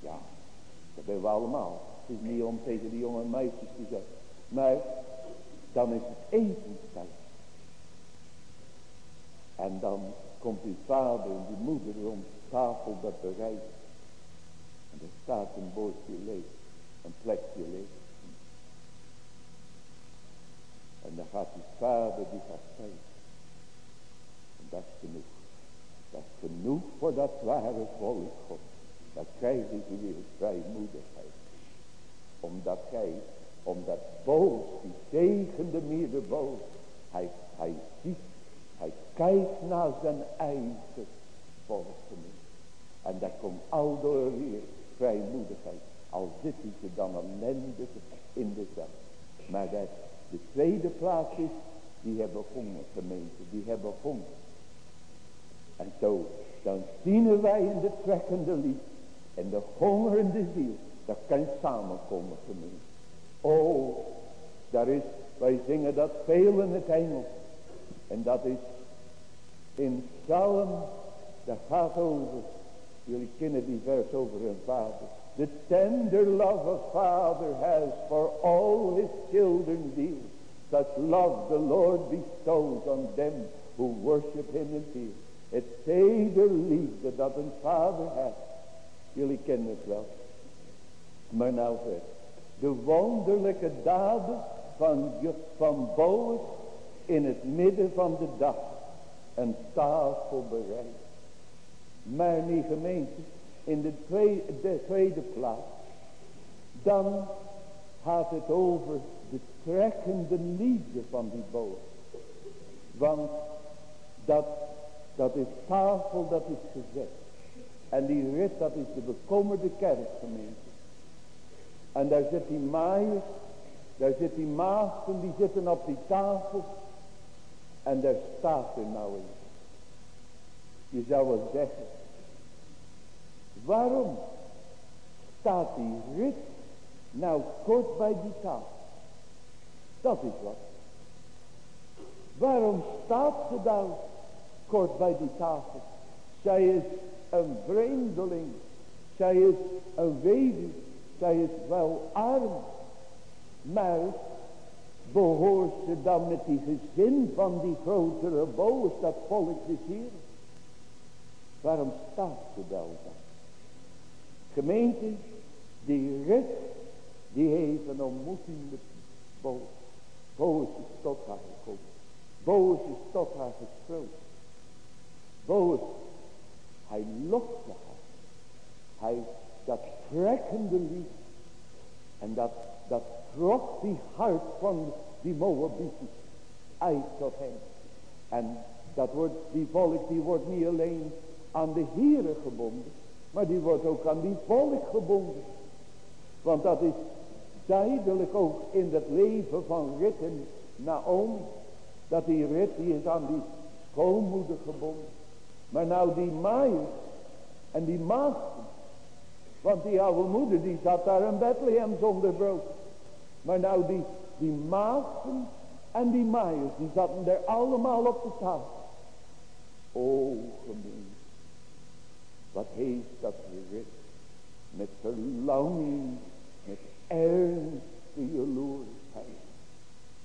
Ja, dat hebben we allemaal. Het is niet om tegen die jonge meisjes te zeggen. Maar dan is het etenstijd. En dan komt die vader en die moeder rond tafel dat bereidt. En er staat een bordje leeg. Een plekje leeg. En dan gaat die vader die gaat kijken. En dat is genoeg. Dat is genoeg voor dat ware volk God. Dan krijgen ze weer vrijmoedigheid. Omdat gij, omdat boos, die meer de boos. Hij, hij ziet hij kijkt naar zijn eigen volken. En daar komt al door weer vrijmoedigheid. Al zitten ze dan ellendig in de zak. Maar dat de tweede plaats is, die hebben honger gemeente. Die hebben honger. En zo, dan zien wij in de trekkende lied. En de hongerende ziel. Dat kan samenkomen gemeente. Oh, daar is, wij zingen dat veel in het Engels. En dat is in Psalm, dat gaat over, jullie kennen die vers over hun vader. The tender love of father has for all his children dear. Such love the Lord bestows on them who worship him in fear. Het liefde dat een vader heeft. Jullie kennen het wel. Maar nou verder. De wonderlijke daden van, van Boos in het midden van de dag. Een tafel bereid. Maar niet gemeente. In de tweede, de tweede plaats. Dan gaat het over de trekkende liefde van die Boos. Want dat, dat is tafel, dat is gezet. En die rit, dat is de bekommerde kerkgemeente. En daar zit die maaiers, daar zit die maagden, die zitten op die tafel. En daar staat er nou in. Je zou wel zeggen, waarom staat die rit nou kort bij die tafel? Dat is wat. Waarom staat ze dan kort bij die tafel? Zij is een vreemdeling. Zij is een weduwe. Zij is wel arm. Maar behoort ze dan met die gezin van die grotere boos, dat volk hier? Waarom staat ze dan? Gemeente, die rit, die heeft een ontmoeting met boos. Boos is tot haar gekomen. Boos is tot haar gesproken. Boos, hij lokte haar. Hij, dat trekkende lief. En dat, dat trok die hart van die Moabieten uit tot hem. En dat wordt, die volk die wordt niet alleen aan de heren gebonden. Maar die wordt ook aan die volk gebonden. Want dat is duidelijk ook in het leven van Rit en Naomi. Dat die Rit die is aan die schoonmoeder gebonden. Maar nou die maaiers en die maagden. Want die oude moeder die zat daar in Bethlehem zonder brood. Maar nou die, die maagden en die maaiers die zaten daar allemaal op de tafel. O gemeen. Wat heeft dat gerit. Met verlanging. Met ernst die jaloersheid.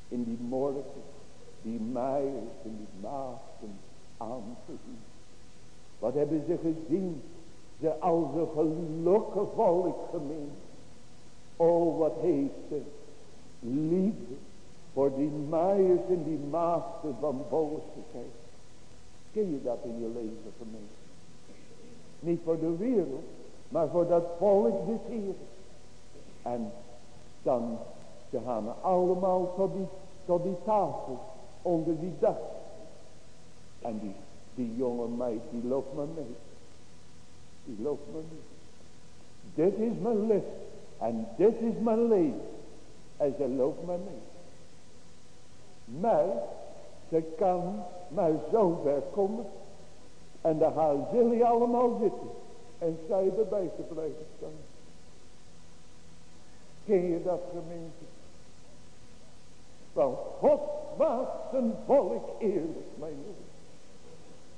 In die morgen. Die maaiers en die maagden aangezien. Wat hebben ze gezien? Ze als een gelukkig volk gemeen. O wat heeft ze liefde voor die maaiers en die maagden van boosheid. Ken je dat in je leven gemeen? Niet voor de wereld, maar voor dat volk des hier. En dan, ze gaan allemaal tot die, tot die tafel, onder die dak. En die die jonge meid, die loopt maar mee. Die loopt maar mee. Dit is mijn les. En dit is mijn leven. En ze loopt maar mee. Maar ze kan maar zo ver komen. En dan gaan jullie allemaal zitten. En zij erbij te blijven staan. Ken je dat gemeente? Want God maakt zijn volk eerlijk, mijn lief.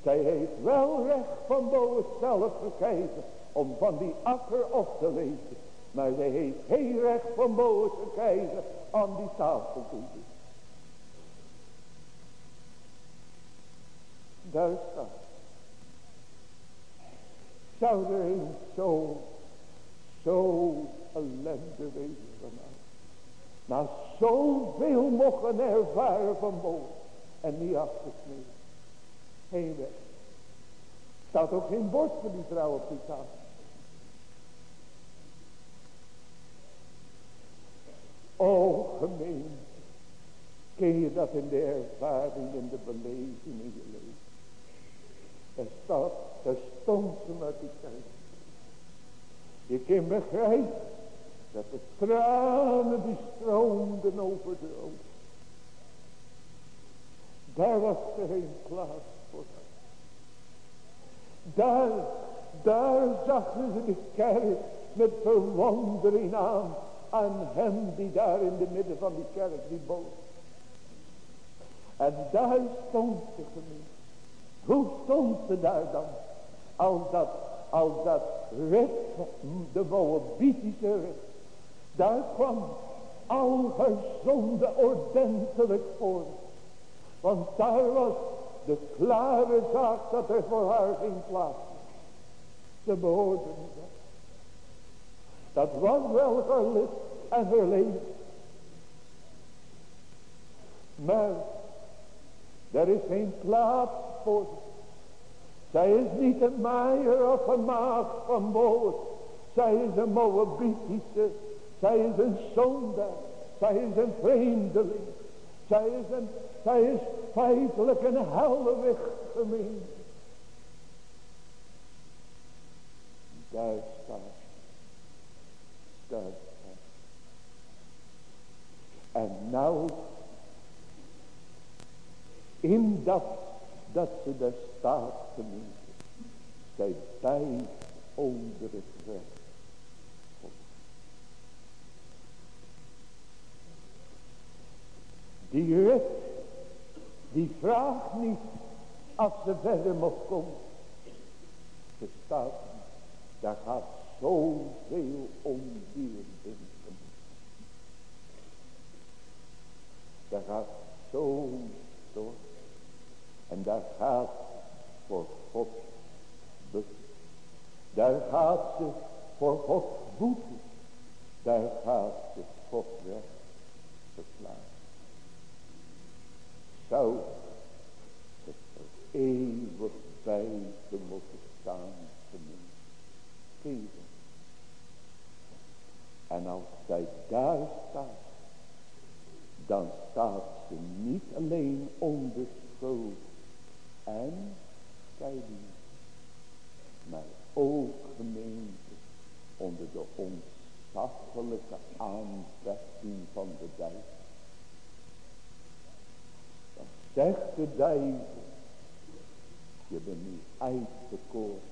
Zij heeft wel recht van boven zelf gekregen om van die akker op te lezen. Maar zij heeft geen recht van boven gekregen aan die tafel te doen. Daar staat. Zou er een zo, zo ellende wezen vanavond. Nou zoveel mogen ervaren van boven en niet afgesneden. Heen weg. Staat ook geen bord voor die vrouw op die tafel. O gemeen. Ken je dat in de ervaring en de beleving in je leven? Er staat, er stond ze met die tijd. Je kan begrijpen dat de tranen die stroomden over de ogen. Daar was geen plaats daar, daar zagen ze de kerk met verwondering aan. Aan hem die daar in de midden van die kerk, die bood. En daar stond ze gemeen. Hoe stond ze daar dan? Als dat, als dat de Moabitische. Daar kwam al haar zonde ordentelijk voor. Want daar was de klare zaak dat er voor haar geen plaats. Ze behoorde niet. Dat was wel haar lid en haar leven. Maar er is geen plaats voor Zij is niet een maaier of een maag van boos. Zij is een Moabitische. Zij is een zondaar. Zij is een vreemdeling. Zij is, een, zij is feitelijk een helweg gemeen. Daar staat. Daar staat. En nou in dat, dat ze daar staat gemeente. Zij bij onder het recht. Die die vraagt niet als ze verder mocht komen. Ze staat, daar gaat zoveel ondier in. Daar gaat zo. En daar gaat voor God. Daar gaat ze voor God boete. Daar gaat ze God recht verklaren. Zou het er eeuwig bij te moeten staan tenminste. En als zij daar staat, dan staat ze niet alleen onder en scheiding, maar ook gemeente onder de ontzaglijke aanvechting van de duivel. Dan zegt de duivel, je bent nu uitgekoord,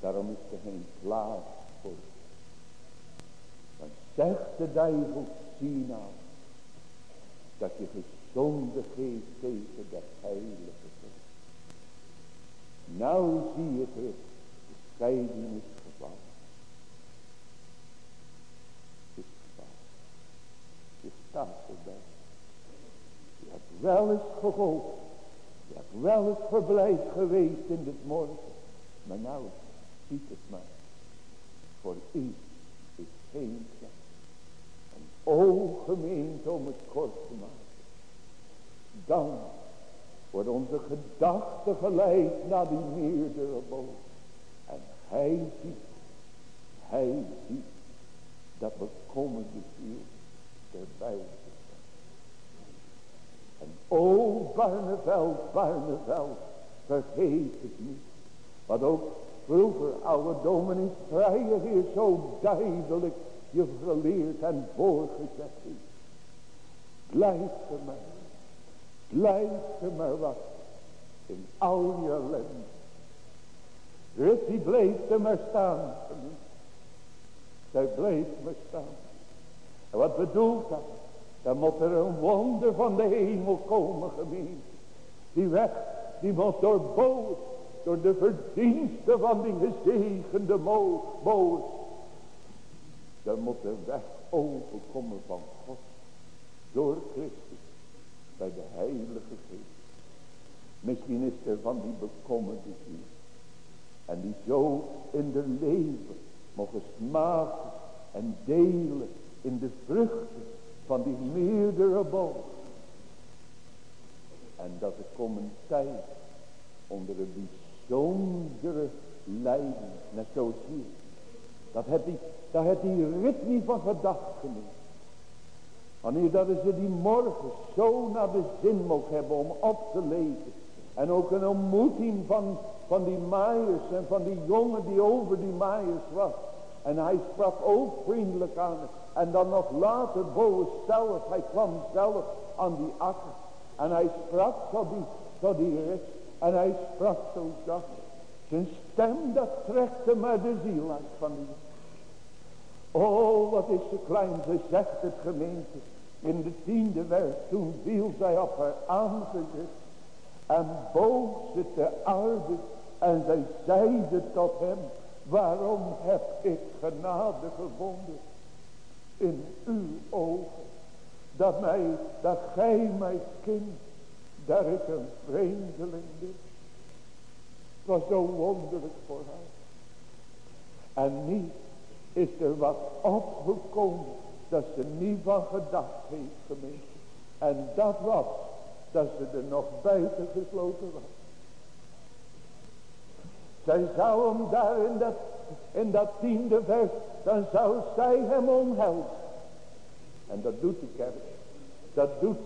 daarom is er geen plaats voor. Dan zegt de duivel, zie nou, dat je gezonde geest tegen de heilige nou zie je terug. De scheiding is gevallen. Het is gevallen. Je staat erbij. Je hebt wel eens geholpen. Je hebt wel eens verblijd geweest in dit morgen. Maar nou, ziet het maar. Voor u is geen tijd. En o gemeente om het kort te maken. Dan wordt onze gedachte geleid naar die meerdere boven. En hij ziet, hij ziet dat we komen de ziel erbij En o Barneveld, Barneveld, vergeet het niet. Wat ook vroeger oude dominee Vrijer hier zo duidelijk je geleerd en voorgezet heeft. Blijf er maar Blijf maar wat in al je ellende. Rut die bleef er maar staan. Zij bleef maar staan. En wat bedoelt dat? Dan moet er een wonder van de hemel komen gemeente. Die weg, die moet doorboord. Door de verdiensten van die gezegende boos. Dan moet de weg openkomen van God. Door Christus bij de heilige geest. Misschien is er van die bekommerde ziel. En die zo in de leven mogen smaken en delen in de vruchten van die meerdere boom. En dat er komen tijd onder een bijzondere leiding. Net zo zie je. Dat het die, dat het die ritme van gedachten. Wanneer dat ze die morgen zo naar de zin mogen hebben om op te leven. En ook een ontmoeting van, van die maaiers en van die jongen die over die maaiers was. En hij sprak ook vriendelijk aan En dan nog later boven zelf, hij kwam zelf aan die akker. En hij sprak tot die, tot die rest. En hij sprak zo zacht. Zijn stem dat trekte maar de ziel uit van die. Oh, wat is ze klein, ze zegt het gemeente. In de tiende vers, toen viel zij op haar aangezicht en boog ze te aarde en zij zeide tot hem, waarom heb ik genade gevonden in uw ogen, dat mij, dat gij mijn kind daar is een vreemdeling dit. Het was zo wonderlijk voor haar. En niet is er wat opgekomen dat ze niet van gedacht heeft gemeen. En dat was dat ze er nog buiten gesloten was. Zij zou hem daar in dat, in dat tiende vers, dan zou zij hem omhelzen. En dat doet de kerk. Dat doet,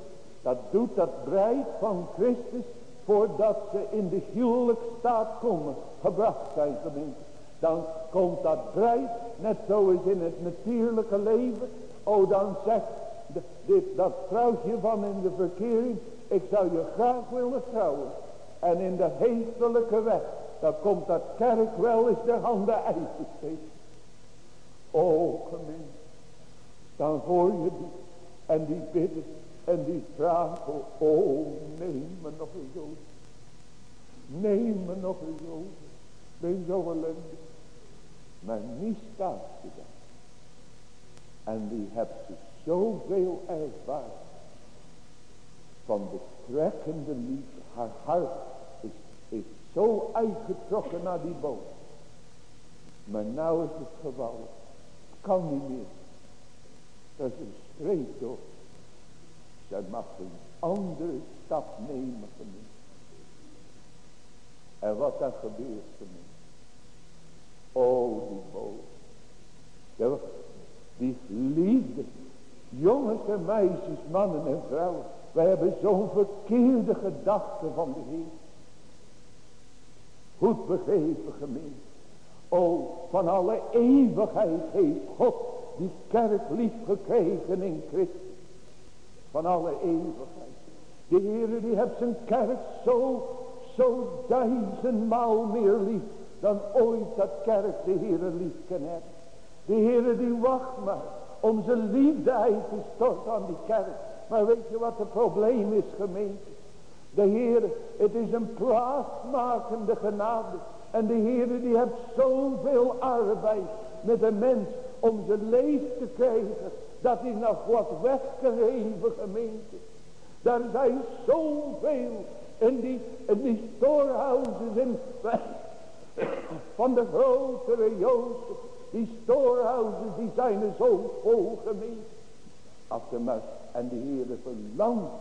dat doet dat breid van Christus voordat ze in de huwelijkstaat komen, gebracht zijn gemeente. Dan komt dat breid, net zoals in het natuurlijke leven. Oh, dan zegt dit, dat vrouwtje van in de verkering, ik zou je graag willen trouwen. En in de geestelijke weg, dan komt dat kerk wel eens de handen eisen steeds. Oh, gemeente, dan hoor je die, en die bidden, en die vragen, oh, neem me nog eens over. Neem me nog eens over. Ben zo ellendig. Maar niet staat. En die hebt ze zoveel ervaren. Van de trekkende liefde. Haar hart is, is zo uitgetrokken naar die boot. Maar nou is het gevallen. Kan niet meer. Dat is een streep door. Zij mag een andere stap nemen. En wat dan gebeurt gemeente. Oh die boot. Die liefde. Jongens en meisjes, mannen en vrouwen. Wij hebben zo'n verkeerde gedachte van de Heer. Goed begrepen gemeente. O, van alle eeuwigheid heeft God die kerk lief gekregen in Christus. Van alle eeuwigheid. De Heer die heeft zijn kerk zo, zo duizendmaal meer lief. Dan ooit dat kerk de Heer lief kan hebben. De Heer die wacht maar om zijn liefde uit te storten aan die kerk. Maar weet je wat het probleem is gemeente? De Heer, het is een plaatsmakende genade. En de Heer die heeft zoveel arbeid met de mens om zijn leven te krijgen. Dat hij nog wat weg kan geven gemeente. Daar zijn zoveel in die, in die stoorhuizen in, van de grotere Jozef. Die stoorhuizen die zijn er zo vol gemeente. Af de. En de Heer verlangt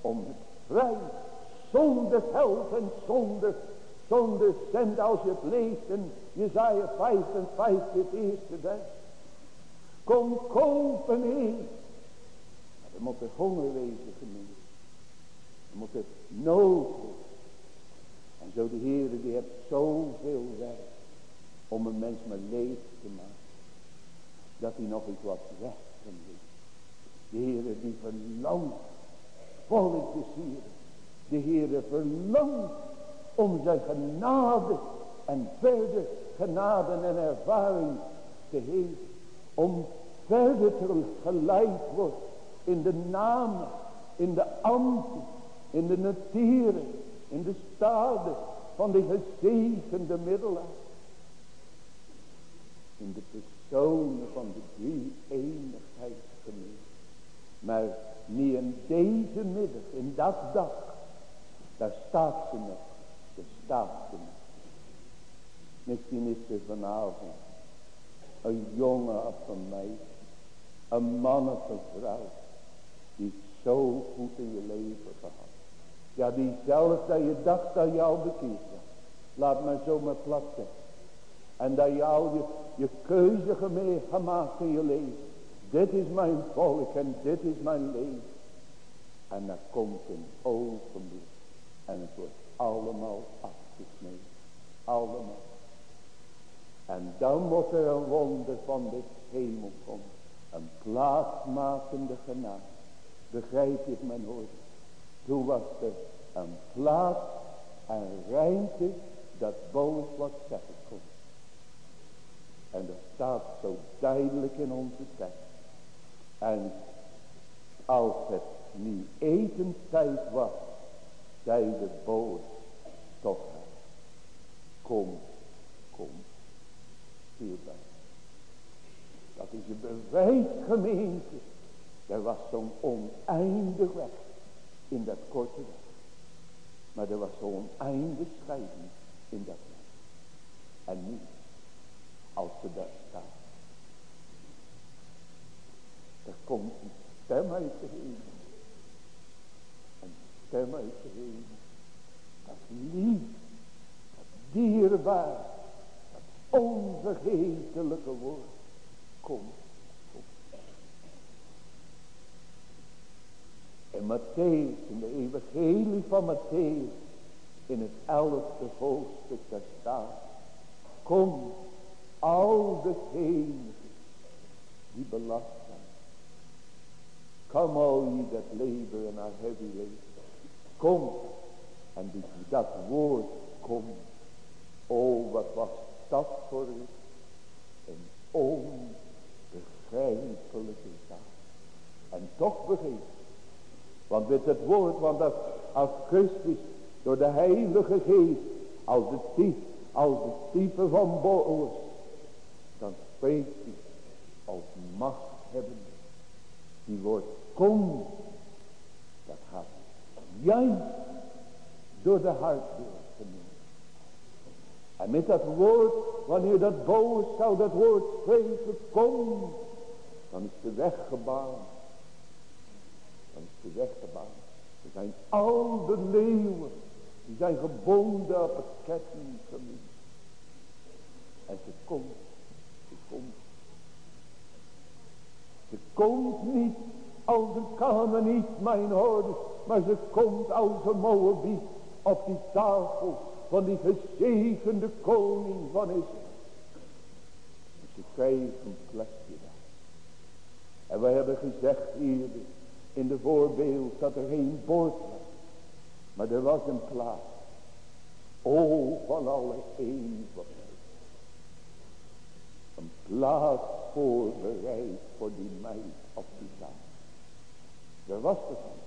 om het vrij. Zonder geld en zonder, zonder cent als je het leest in Jezaja 55 het eerste vers. Kom kopen in. Er moet er honger wezen gemeente. Er moet nood En zo de Heer die heeft zoveel werk om een mens maar leeg te maken. Dat hij nog iets wat weg kan doen. De Heer die verlangt volk te zien. De Heer verlangt om zijn genade en verder genade en ervaring te geven. Om verder te geleid wordt in de namen, in de ambten, in de naturen, in de staden van de gezegende middelen in de personen van de drie eenigheid gemeen. Maar niet in deze middag, in dat dag, daar staat ze nog, daar staat ze nog. Misschien is er vanavond een jongen of een meisje, een man of een vrouw, die zo goed in je leven gehad. Ja, die zelfs dat je dacht dat je al bekeerd. Laat maar zo maar plat zeggen. En dat je al je, je keuze gemaakt in je leven. Dit is mijn volk en dit is mijn leven. En dan komt een ogenblik. En het wordt allemaal afgesneden. Allemaal. En dan moet er een wonder van de hemel komen. Een plaatsmakende genade. Begrijp je mijn hoort? Toen was er een plaats en ruimte dat boos wat zeggen. En dat staat zo duidelijk in onze tekst. En als het niet etenstijd was, zei de boos toch, kom, kom, hierbij. Dat is een bewijs gemeente. Er was zo'n oneindig weg in dat korte weg. Maar er was zo'n einde scheiding in dat land. En nu, als ze daar staan. Er komt een stem uit de hemel. Een stem uit de hemel. Dat lief, dat dierbaar, dat onvergetelijke woord. Kom, kom. En Matthäus, in de evangelie van Matthäus, in het elfde hoofdstuk daar staat. Kom, al degenen die belast zijn. Kom all ye that labor and are heavy laden. Kom. En die, dat woord kom. Oh wat was dat voor u. Een onbegrijpelijke zaak. En toch begreep. Want met het woord, want als, als Christus door de heilige geest, als de dief, als de type van Boos, hij als macht hebben. Die woord kom, dat gaat juist door de hartdeur En met dat woord, wanneer dat boos zou dat woord spreken, kom, dan is de weg gebaand. Dan is de weg gebaand. Er zijn al de leeuwen, die zijn gebonden op het kettinggebied. En ze komt, ze komt. Ze komt niet als een niet, mijn hoorders, maar ze komt als een Moabiet op die tafel van die gezegende koning van Israël. Ze krijgt een plekje daar. En wij hebben gezegd eerder in de voorbeeld dat er geen bord was. Maar er was een plaats. O van alle eeuwigheid. Een plaats voorbereid voor die meid op die tafel. Daar was het niet.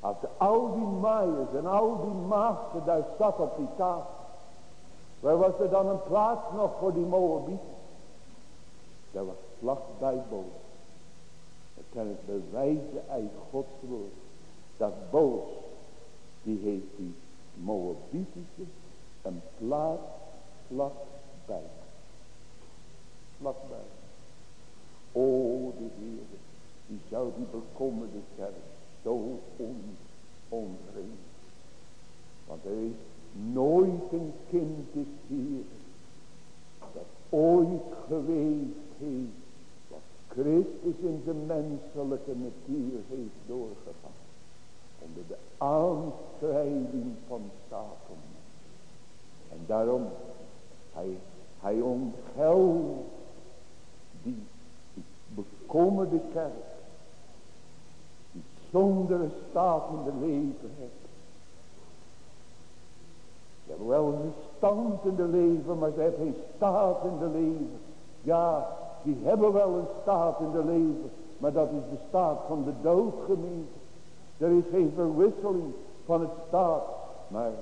Als al die maaiers en al die maagden daar zat op die tafel. Waar was er dan een plaats nog voor die Moabieten? Dat was vlakbij boos. Dat kan het bewijzen uit Gods woord. Dat boos, die heeft die Moabitische een plaats vlakbij. Vlakbij. O de Heer, die zou die bekommerde kerk zo on. Want er is nooit een kind is hier dat ooit geweest heeft wat Christus in zijn menselijke natuur heeft doorgegaan. Onder de aanstrijding van Satan. En daarom, hij, hij die bekommerde kerk zonder een staat in de leven hebt. Ze hebben wel een stand in de leven, maar ze hebben geen staat in de leven. Ja, die hebben wel een staat in de leven, maar dat is de staat van de dood Er is geen verwisseling van het staat, maar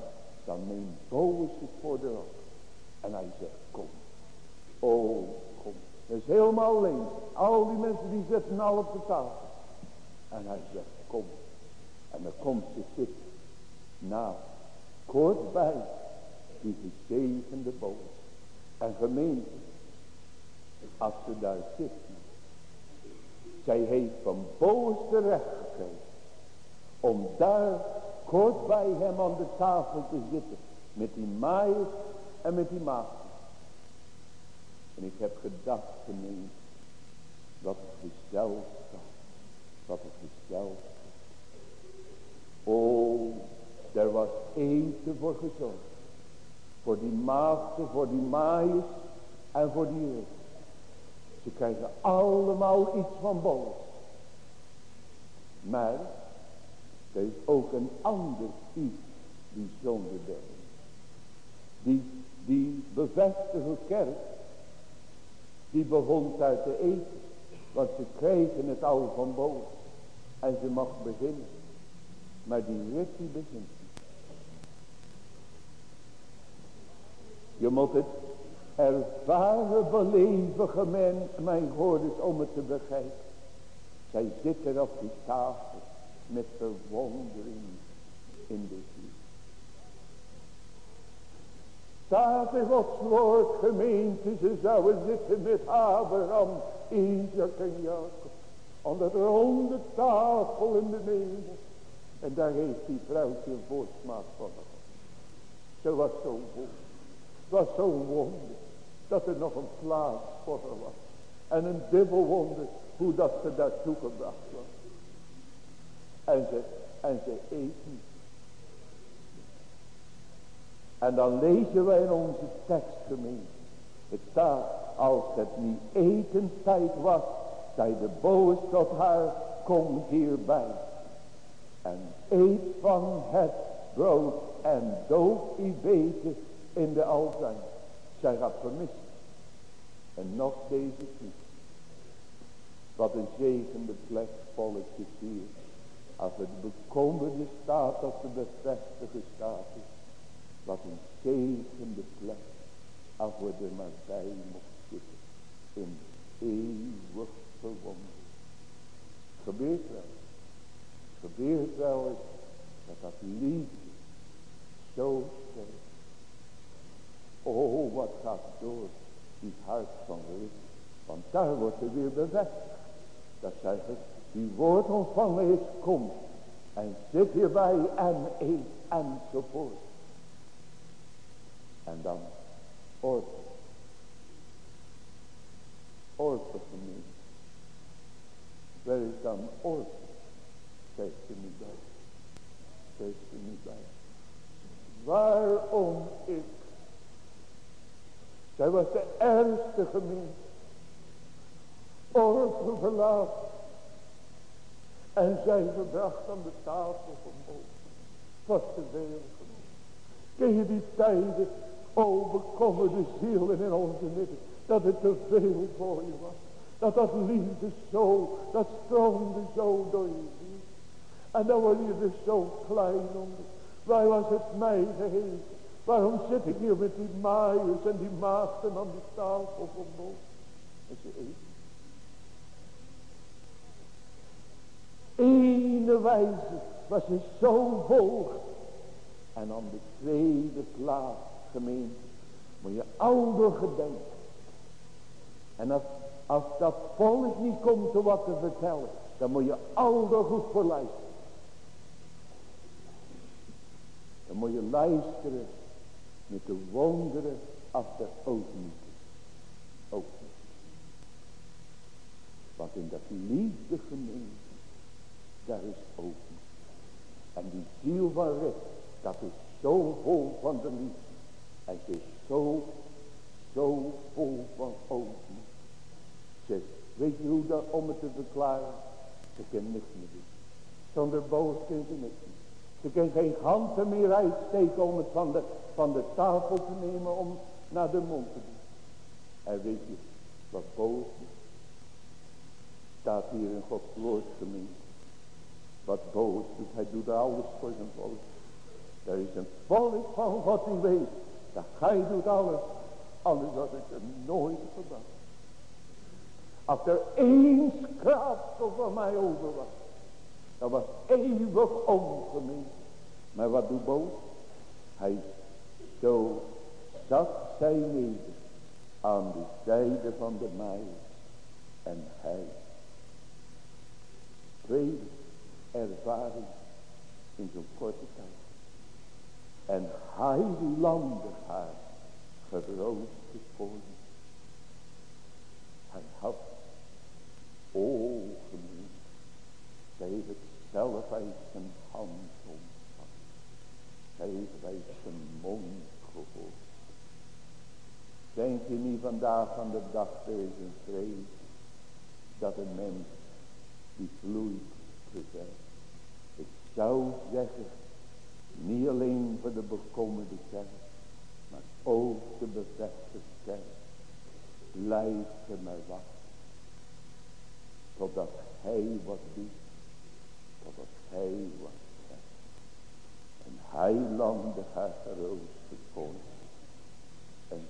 dan neemt Boos het de op. En hij zegt, kom. Kom. Dat is helemaal alleen. Al die mensen die zitten al op de tafel. En hij zegt, kom. En dan komt ze zitten. Nou, kort bij die gezegende boos. En gemeente, als ze daar zitten. Zij heeft van boos terecht gekregen. Om daar kort bij hem aan de tafel te zitten. Met die maaiers en met die maagden. En ik heb gedacht gemeente. Dat het gesteld staat. Dat het gesteld Oh, er was eten voor gezorgd. Voor die maagden, voor die maaiers en voor die rug. Ze krijgen allemaal iets van boos. Maar er is ook een ander iets bijzonder bij. Die, die bevestigde kerk, die begon daar te eten. Want ze kregen het al van boos. En ze mag beginnen. Maar die rust die begint Je moet het ervaren beleven gemen, mijn hoorders, om het te begrijpen. Zij zitten op die tafel met verwondering in dit lied. Staat in Gods woord gemeente, ze zouden zitten met Abraham, Isaac en Jacob. Onder de ronde tafel in de hemel. En daar heeft die vrouwtje een voorsmaak van. Ze was zo goed. Het was zo wonder. Dat er nog een plaats voor haar was. En een dubbel wonder hoe dat ze daartoe gebracht was. En ze, en ze eet niet. En dan lezen wij in onze tekstgemeente. Het staat, als het niet etenstijd was, zei de boos tot haar, kom hierbij. En eet van het brood en doop u beter in de alzijn. Zij gaat vermissen. En nog deze kies. Wat een zegende plek volkje hier. Als het bekommerde staat, als de bevestigde staat is. Wat een zegende plek. Als we er maar bij mochten zitten. In eeuwig verwondering. Gebeurt wel. Gebeurt wel eens dat dat liefde zo sterk. Oh, wat gaat door die hart van. Want daar wordt er weer bevestigd. Dat zij die woord ontvangen is, komt. En zit hierbij en eet enzovoort. En dan orte. Orte gemeente. Waar is dan orte? Zegt er niet bij. Zegt er niet bij. Waarom ik. Zij was de ergste gemeente. Orte verlaat. En zij verbracht aan de tafel van boven. Was veel gemeente. Ken je die tijden overkomen de zielen in onze midden. Dat het te veel voor je was. Dat dat liefde zo, dat stroomde zo door je. En dan word je dus zo klein onder. Waar was het mij geheven? Waarom zit ik hier met die maaiers en die maagden aan die tafel van boven? En ze eten. Ene wijze was ze zo vol. En aan de tweede plaats Moet je ouder gedenken. En als, als dat volk niet komt te wat te vertellen. Dan moet je ouder goed voor luisteren. Dan moet je luisteren met de wonderen af de niet. Ook niet. Want in dat liefde gemeente. Daar is ook. En die ziel van recht. Dat is zo vol van de liefde. En ze is zo, zo vol van ogen. Ze, weet je hoe dat, om het te verklaren? Ze kan niks meer doen. Zonder boos kan ze niks meer. Ze kan geen handen meer uitsteken om het van de, van de tafel te nemen om naar de mond te doen. En weet je wat boos is? Staat hier in Gods woord gemeen. Wat boos doet, hij doet alles voor zijn volk. Er is een volk van God die weet dat gij doet alles. Alles wat ik er nooit gedaan. Als er één skrapsel van mij over was. Dat was eeuwig ongemeen. Maar wat doet boos? Hij zo zat zij neder aan de zijde van de mij. En hij. Tweede ervaring in zo'n korte tijd. En hij landde haar gerooste koning. Hij had ogen. Heeft het zelf uit zijn hand ontvangen. Zij heeft uit zijn mond gehoord. Denk je niet vandaag aan de dag, een vrees. Dat een mens die vloeit te zijn. Ik zou zeggen, niet alleen voor de bekommerde kerk. Maar ook de bevestigde kerk. Blijft er maar wachten. Totdat hij wat doet. Totdat hij wat zegt. En hij landde haar gerooste koning. En,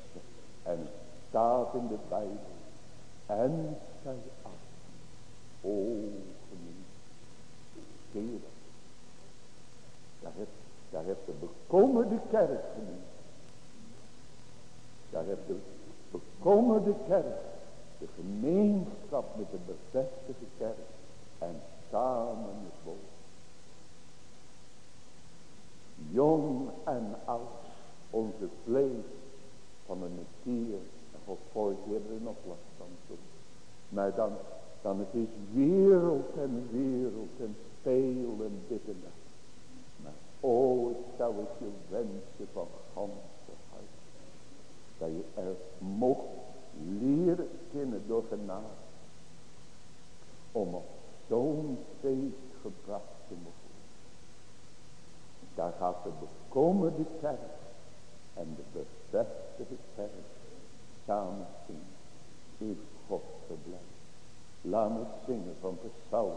en staat in de Bijbel. En zij af. O. Zie je dat? Je Daar heeft de bekommerde kerk genoemd. Daar heeft de bekommerde kerk de gemeenschap met de bevestigde kerk en samen het woord. Jong en oud, onze vlees van een en voor vorig er nog last van doen. Maar dan, dan het is wereld en wereld en speel en dit en dat. Maar ooit zou ik je wensen van ganse hart. Dat je er mocht leren kennen door genade. Om op zo'n feest gebracht te mogen. Daar gaat de bekommerde kerk en de bevestigde kerk samen zingen. In God verblijf. Laat me zingen van Psalm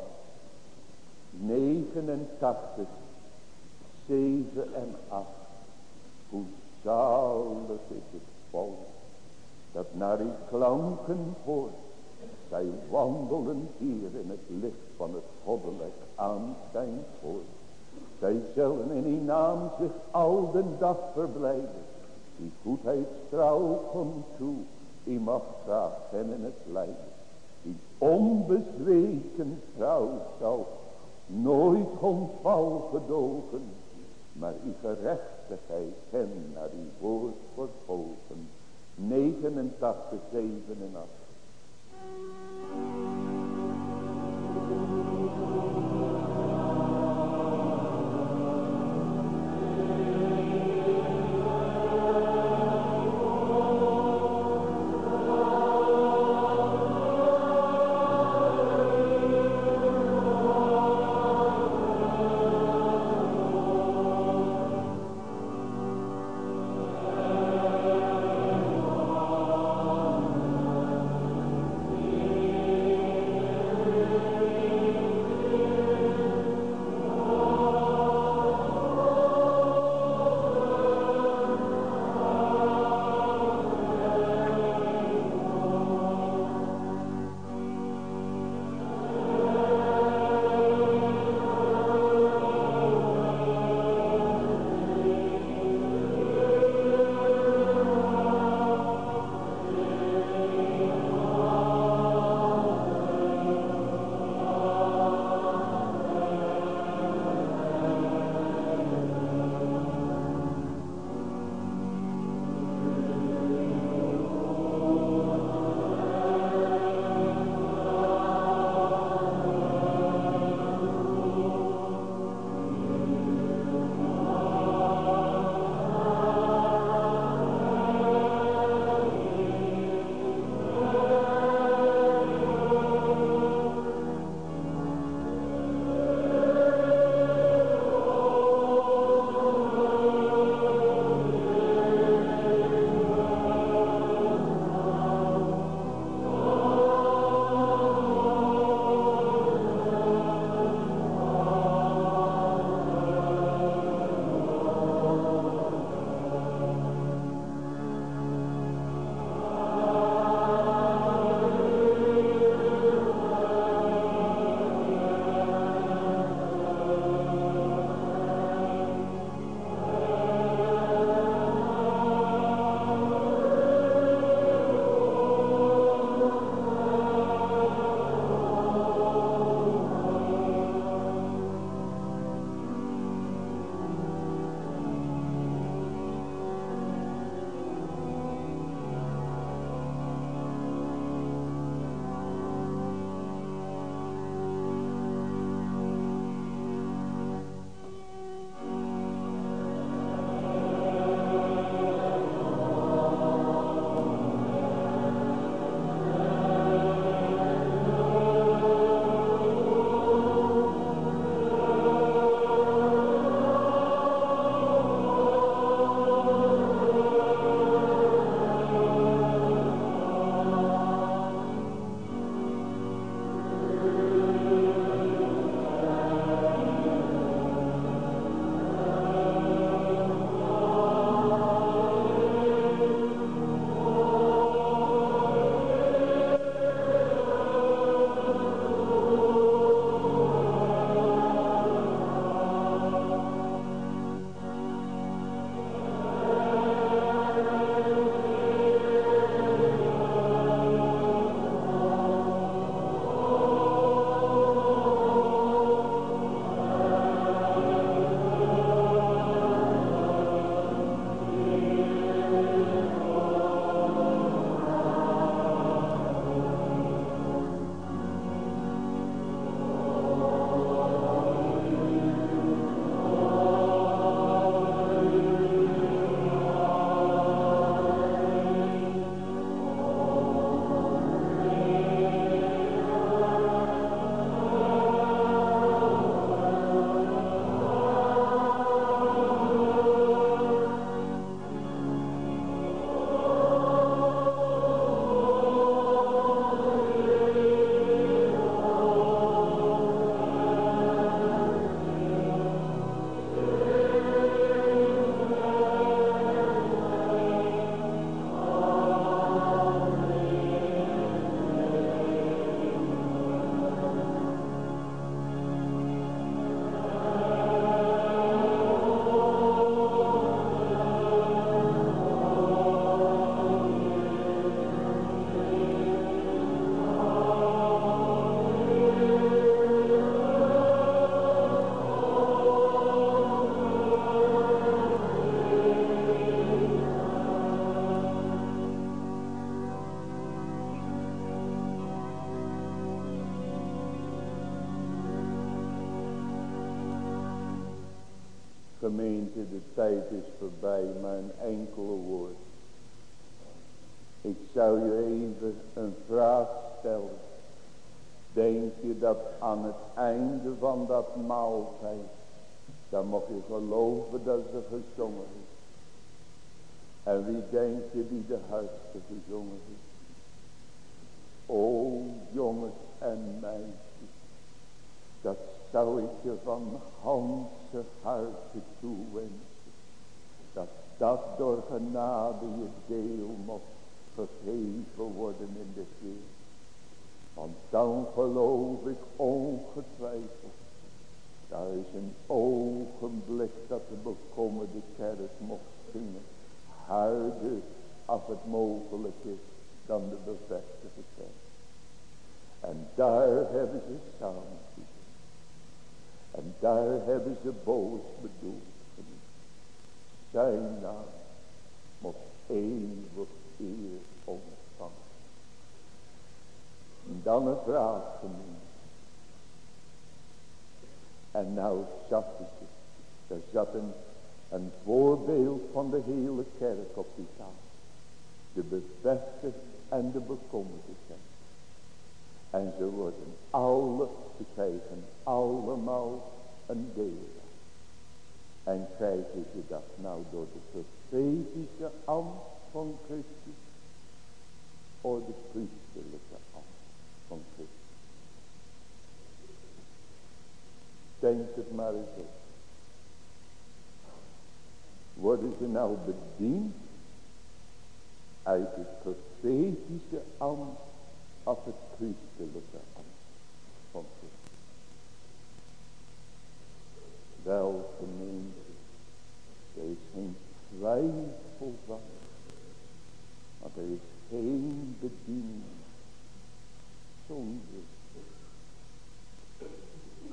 89, 7 en 8. Hoe zalig is het volk dat naar die klanken hoort. Zij wandelen hier in het licht van het goddelijk aanschijn voort. Zij zullen in die naam zich al den dag verblijden. Die goedheid trouw komt toe. Die mag graag hen in het lijden. Die onbezweken trouw zal nooit onval gedogen. Maar uw gerechtigheid hen naar uw woord vervolgen. 89, 7 Gemeente, de tijd is voorbij, maar een enkele woord. Ik zou je even een vraag stellen. Denk je dat aan het einde van dat maaltijd, dan mag je geloven dat ze gezongen is. En wie denk je die de hardste gezongen is? O jongens en meisjes, dat zou ik je van ganse harte toewensen. Dat dat door genade je deel mocht gegeven worden in de Heer. Want dan geloof ik ongetwijfeld. Daar is een ogenblik dat de bekommerde kerk mocht zingen. Harder als het mogelijk is dan de bevestigde kerk. En daar hebben ze samen En daar hebben ze boos bedoeld. Zijn naam mocht eeuwig eer ontvangen. Dan een vraag genoemd. En nou zat het. Er zat een, een voorbeeld van de hele kerk op die tafel. De bevestigde en de bekommerde kerk. En ze worden alle, ze krijgen allemaal een deel. En krijgen ze dat nou door de profetische ambt van Christus. Of de priesterlijke ambt van Christus. Denk het maar eens op. Worden ze nou bediend uit het profetische ambt of het van Christus. Wel gemeente, er is geen twijfel van, maar er is geen bediening zonder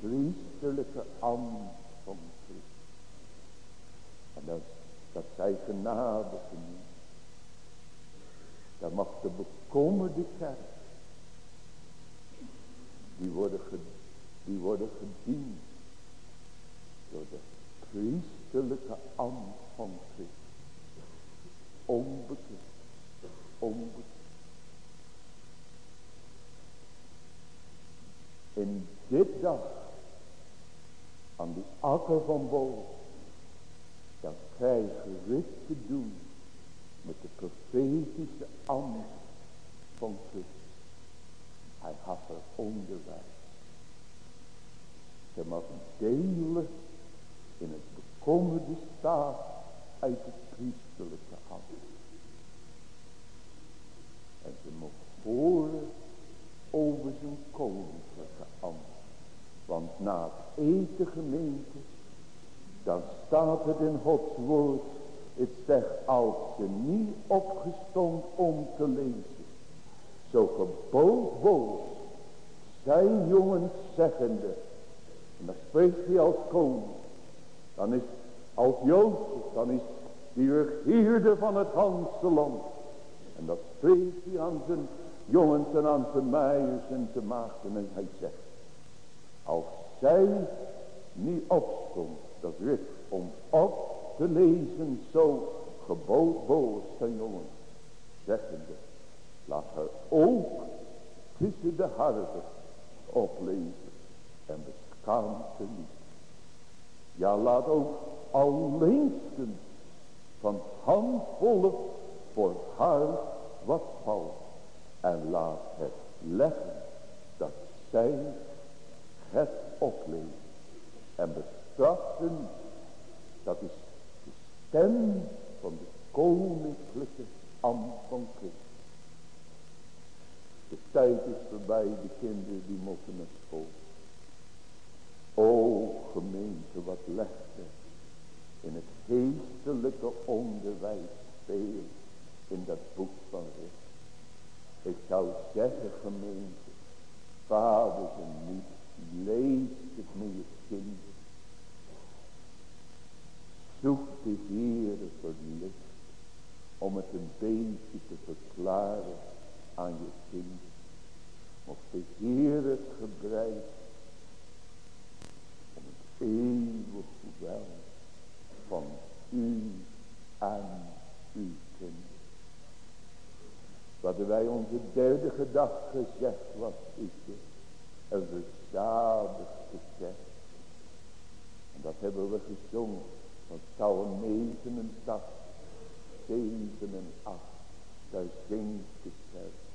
priesterlijke ambt van Christus. En dat, dat zij genade genoemd. Dan mag de bekommerde kerk die worden, die gediend door de priesterlijke ambt van Christus. Onbekend, onbekend. In dit dag, aan die akker van boven, dan krijg je rit te doen met de profetische ambt van Christus. Hij gaf er onderwijs. Ze mag delen in het bekommerde staat uit het priestelijke hand. En ze mocht horen over zijn koninklijke ambt. Want na het eten gemeente, dan staat het in Gods woord. Het zegt als ze niet opgestond om te lezen zo gebood boos zijn jongens zeggende. En dan spreekt hij als koning. Dan is als Jozef, dan is die regeerde van het ganse land. En dat spreekt hij aan zijn jongens en aan zijn meisjes en te maagden. En hij zegt, als zij niet opstond, dat is om op te lezen, zo gebood boos zijn jongens, zeggende, Laat haar ook tussen de harten oplezen en beschaamt ze niet. Ja, laat ook alleensten van handvolle voor haar wat valt. En laat het leggen dat zij het oplezen en bestraffen. Dat is de stem van de koninklijke ambt van Christus. De tijd is voorbij, de kinderen die moeten naar school. O gemeente, wat legt er in het geestelijke onderwijs veel in dat boek van Richt. Ik zou zeggen gemeente, vaders en niet, lees het met je kinderen. Zoek de Heere verlicht om het een beetje te verklaren aan je kinderen. Mocht de Heer het gebruiken om het eeuwig wel van u en uw kinderen. Wat wij onze derde gedachte gezegd was, is dit. Een verzadigde kerk. En dat hebben we gezongen van Psalm 89, 7 en 8. Daar zingt de kerk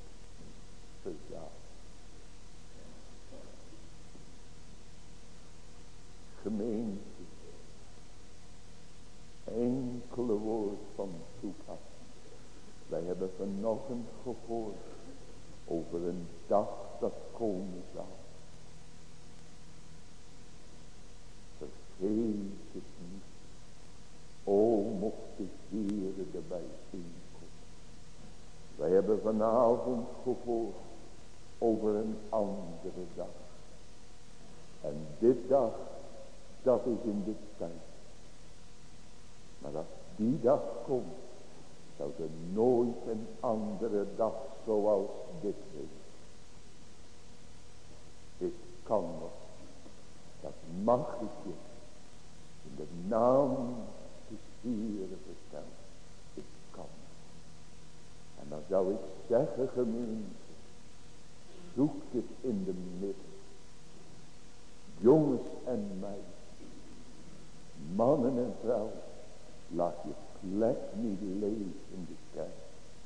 Gemeente, enkele woord van toepassing. Wij hebben vanochtend gehoord over een dag dat komen zal. Vergeet het niet. O, mocht de Heer erbij inkomen. Wij hebben vanavond gehoord over een andere dag. En dit dag, dat is in de tijd. Maar als die dag komt, zou er nooit een andere dag zoals dit zijn. Dit kan nog. Dat mag ik je in de naam des Heeren vertellen. Dit kan. En dan zou ik zeggen gemeente. Zoek het in de midden. Jongens en meisjes. Mannen en vrouwen. Laat je plek niet leeg in de kerk.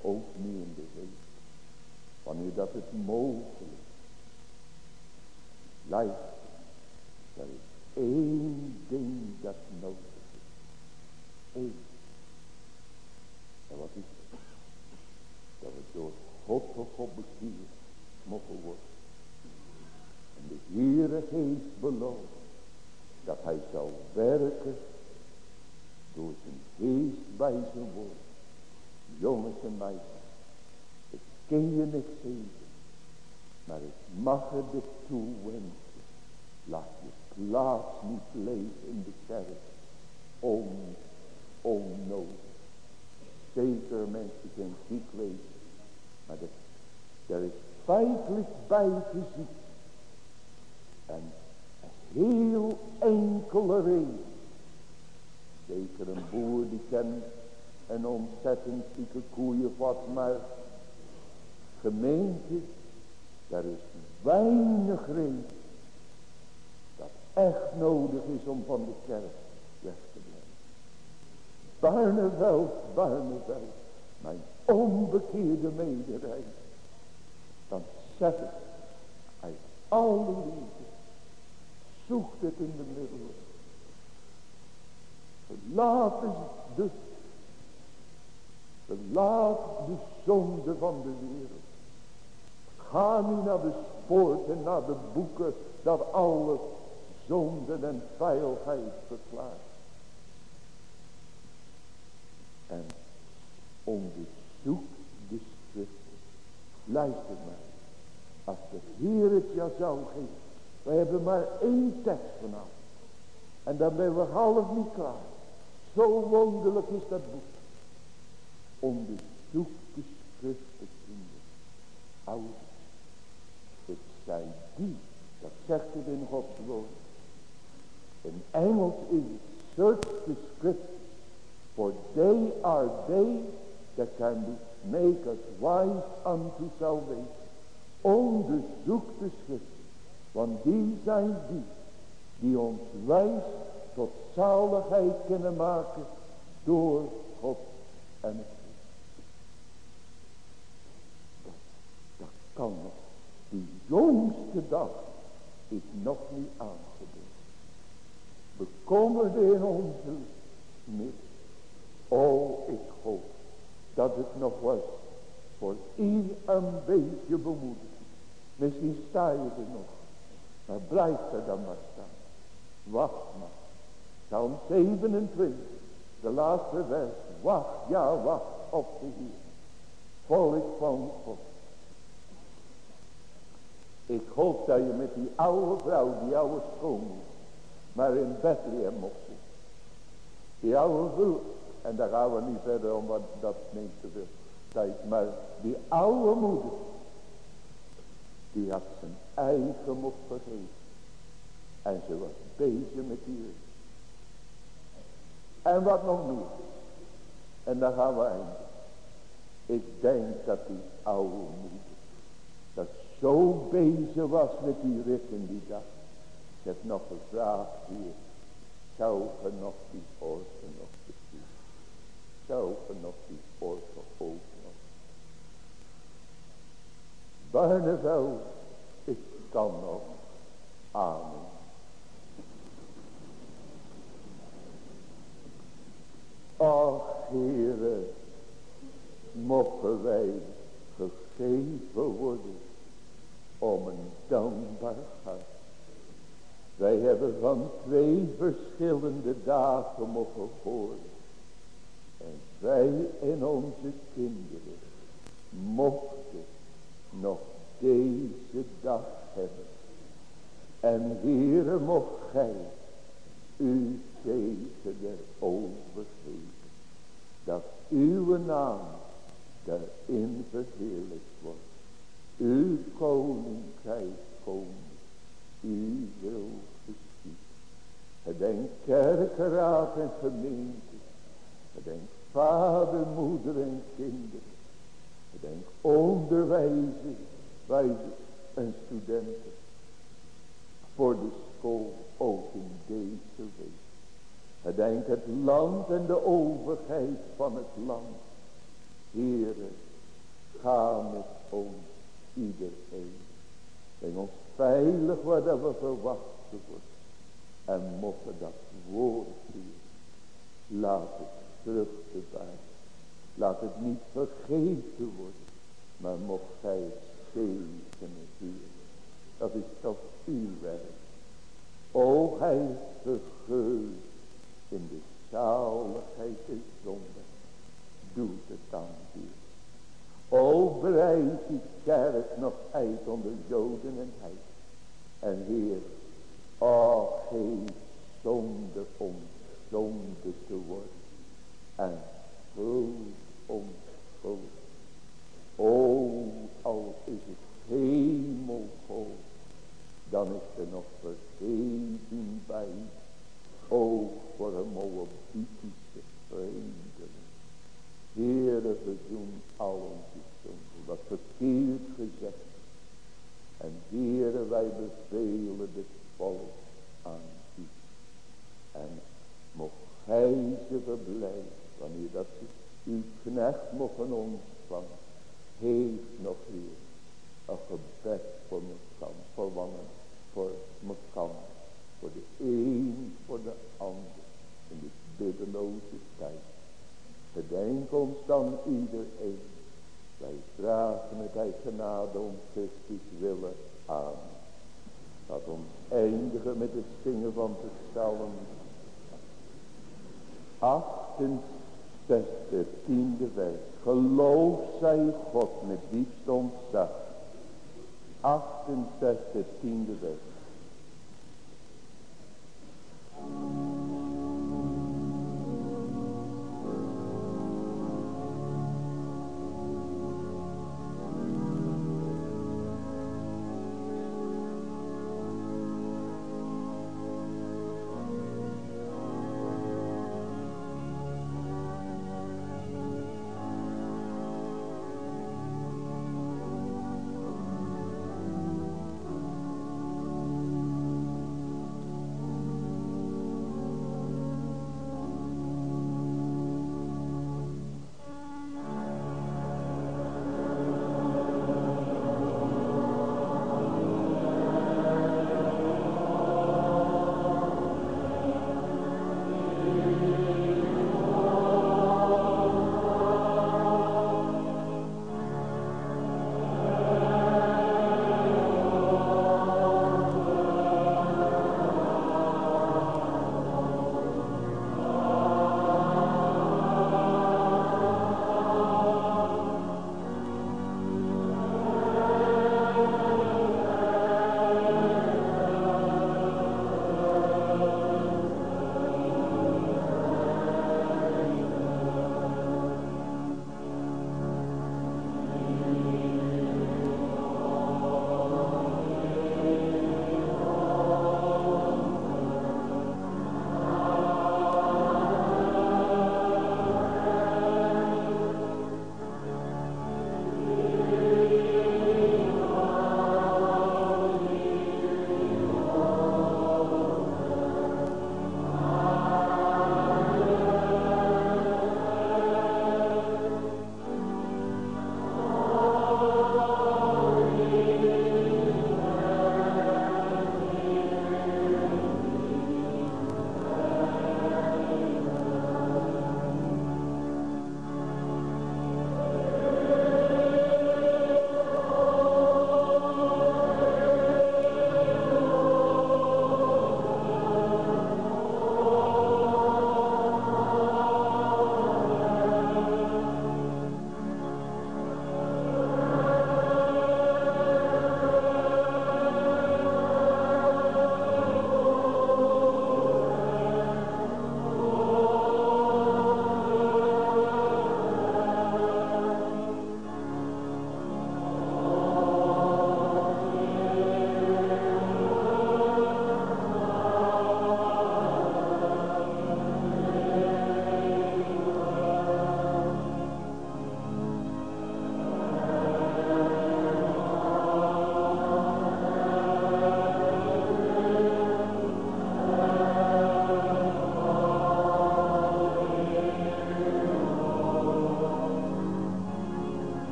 Ook niet in de wereld. Wanneer dat het mogelijk. Luister. Er is één ding dat nodig is. Eén. En wat is het? Dat we door God God bestuur mogen. En de Heere heeft beloofd dat hij zou werken door zijn geest bij zijn woord. Jongens en meisjes, ik ken je niks geven, maar ik mag er de wensen. Laat je plaats niet leven in de kerk. On, onnodig. Zeker mensen zijn ziek wezen. Maar er is feitelijk bijgezien. En een heel enkele reden Zeker een boer die kent een ontzettend zieke koeien wat maar gemeente, daar is weinig reden dat echt nodig is om van de kerk weg te blijven. Barneveld, Barneveld, mijn onbekeerde mederij, dan zeg ik uit alle liefde, zoek het in de middelen Verlaat de, verlaat de zonde van de wereld. Ga niet naar de sport en naar de boeken dat alle zonde en veiligheid verklaart. En onderzoek de schriften. Luister maar. Als de Heer het jou zou geven. We hebben maar één tekst vanavond. En dan ben we half niet klaar. Zo wonderlijk is dat boek. Onderzoek de schriften kinderen. Ouders. Het zijn die. Dat zegt het in Gods woord. In Engels is het search the. For they are they that can make us wise unto salvation. Onderzoek de schriften. Want die zijn die. Die ons wijst tot zaligheid kunnen maken door God en het dat, dat kan nog. Die jongste dag is nog niet aangebroken. Bekommerde in onze midden. Oh, ik hoop dat het nog was voor ieder een beetje bemoediging. Misschien sta je er nog. Maar blijf er dan maar staan. Wacht maar. Psalm 27, de laatste vers. Wacht, ja wacht op de Heer. Volk van God. Ik hoop dat je met die oude vrouw, die oude schoon, maar in Bethlehem mocht zitten. Die oude vrouw, en daar gaan we niet verder om, want dat neemt te veel tijd. Maar die oude moeder, die had zijn eigen mocht vergeven. En ze was bezig met die En wat nog meer. En dan gaan we eindigen. Ik denk dat die oude moeder. Dat zo bezig was met die rit in die dag. Ik heb nog gevraagd hier. Zou er nog die orgen nog bezien? Zou er nog die orgen ook nog? Barneveld, ik kan nog. Amen. Ach, Heere, mogen wij gegeven worden om een dankbaar hart. Wij hebben van twee verschillende dagen mogen horen. En wij en onze kinderen mochten nog deze dag hebben. En Heere mocht gij u zegen overgeven. Dat uw naam daarin verheerlijkt wordt. Uw koninkrijk komt. U wil geschieden. Gedenk kerkenraad en gemeente. Gedenk vader, moeder en kinderen. Gedenk onderwijzers, wijzers en studenten. Voor de school ook in deze week. Gedenk het land en de overheid van het land. Heere, ga met ons iedereen. Breng ons veilig waar dat we verwachten worden. En mochten dat woord hier. Laat het vruchten bij. Laat het niet vergeten worden. Maar mocht gij het zegenen hier. Dat is toch uw werk. O hij vergeurt in de zaligheid des zonde. Doet het dan hier. O breid die kerk nog uit onder Joden en Heiden. En Heer, o geef zonde om zonde te worden. En O, al is het hemelgoed, dan is er nog vergeving bij. O, voor een Moabitische vreemdeling. Heere, verzoen al onze zonden, wat verkeerd gezegd. En Heere, wij bevelen dit volk aan u. En mocht gij ze verblijven, wanneer dat ze uw knecht mogen ontvangen. Heeft nog hier een gebed voor mijn kant, voor wangen, voor kant. Voor de een, voor de ander. In dit biddeloze tijd. Gedenk ons dan iedereen. Wij vragen met hij genade om Christus willen aan. Dat ons eindigen met het zingen van de psalm 68, tiende vers. Geloof zij God met diepst ontzag. 68, tiende vers.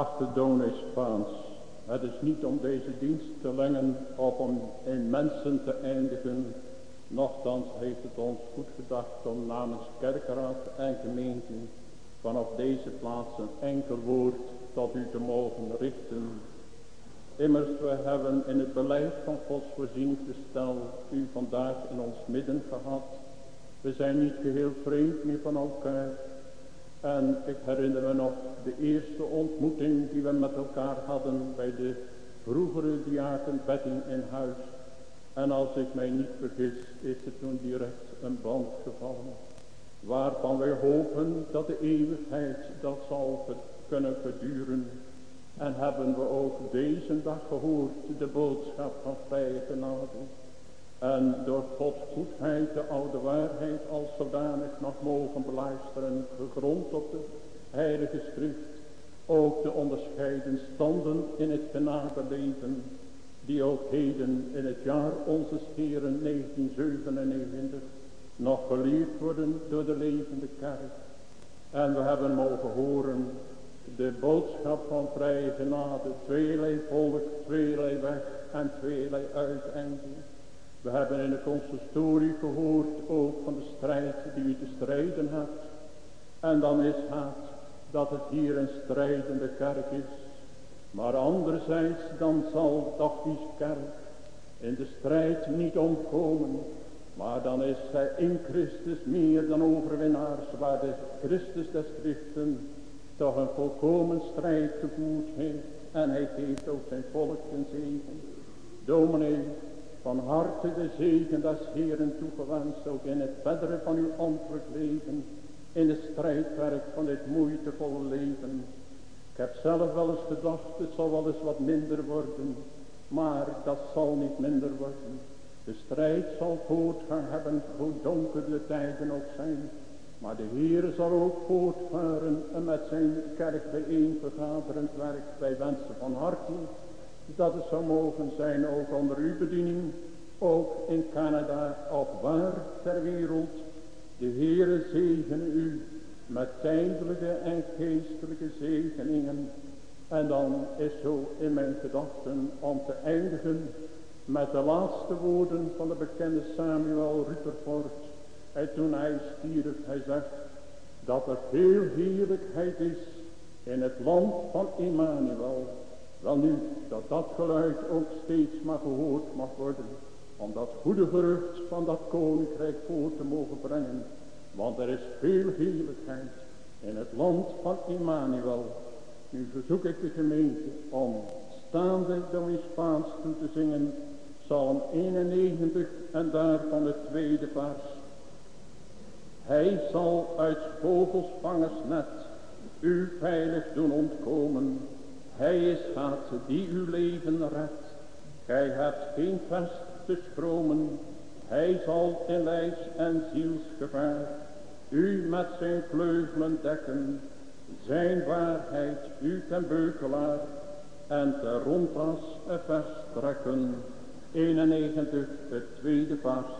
Geachte dominees Spaans, het is niet om deze dienst te lengen of om in mensen te eindigen. Nochtans heeft het ons goed gedacht om namens kerkraad en gemeente vanaf deze plaats een enkel woord tot u te mogen richten. Immers, we hebben in het beleid van Gods voorzieningsbestel u vandaag in ons midden gehad. We zijn niet geheel vreemd meer van elkaar. En ik herinner me nog de eerste ontmoeting die we met elkaar hadden bij de vroegere diakenbedding in huis. En als ik mij niet vergis, is er toen direct een band gevallen. Waarvan wij hopen dat de eeuwigheid dat zal kunnen verduren. En hebben we ook deze dag gehoord de boodschap van vrije genade. En door Gods goedheid de oude waarheid als zodanig nog mogen beluisteren. Gegrond op de heilige schrift. Ook de onderscheiden standen in het genadeleven. Die ook heden in het jaar onze Heren 1997 nog geleerd worden door de levende kerk. En we hebben mogen horen de boodschap van vrije genade, tweelei volk, tweelei weg en tweelei uiteinding. We hebben in de consistorie gehoord ook van de strijd die u te strijden hebt. En dan is het dat het hier een strijdende kerk is. Maar anderzijds dan zal toch die kerk in de strijd niet omkomen. Maar dan is zij in Christus meer dan overwinnaars waar de Christus des schriften toch een volkomen strijd gevoerd heeft. En hij geeft ook zijn volk zijn zegen. Dominee, van harte de zegen des Heeren toegewenst, ook in het verdere van uw antwoord leven, in het strijdwerk van dit moeitevolle leven. Ik heb zelf wel eens gedacht, het zal wel eens wat minder worden, maar dat zal niet minder worden. De strijd zal voortgang hebben, hoe donker de tijden ook zijn. Maar de Heer zal ook voortvaren en met zijn kerk bijeen vergaderend werk. Wij wensen van harte dat het zou mogen zijn ook onder uw bediening. Ook in Canada of waar ter wereld. De Heere zegene u met tijdelijke en geestelijke zegeningen. En dan is zo in mijn gedachten om te eindigen met de laatste woorden van de bekende Samuel Rutherford. En toen hij stierf, hij zegt dat er veel heerlijkheid is in het land van Emmanuel. Wel nu, dat dat geluid ook steeds maar gehoord mag worden. Om dat goede gerucht van dat koninkrijk voor te mogen brengen. Want er is veel heerlijkheid in het land van Emmanuel. Nu verzoek ik de gemeente om staande door in Spaans toe te zingen. Psalm 91 en daarvan het tweede vers. Hij zal uit vogelsvangers net u veilig doen ontkomen hij is het die uw leven redt. Gij hebt geen vest te schromen. Hij zal in lijfs en zielsgevaar u met zijn vleugelen dekken. Zijn waarheid u ten beukelaar en te rondtas verstrekken. 91 het tweede vers.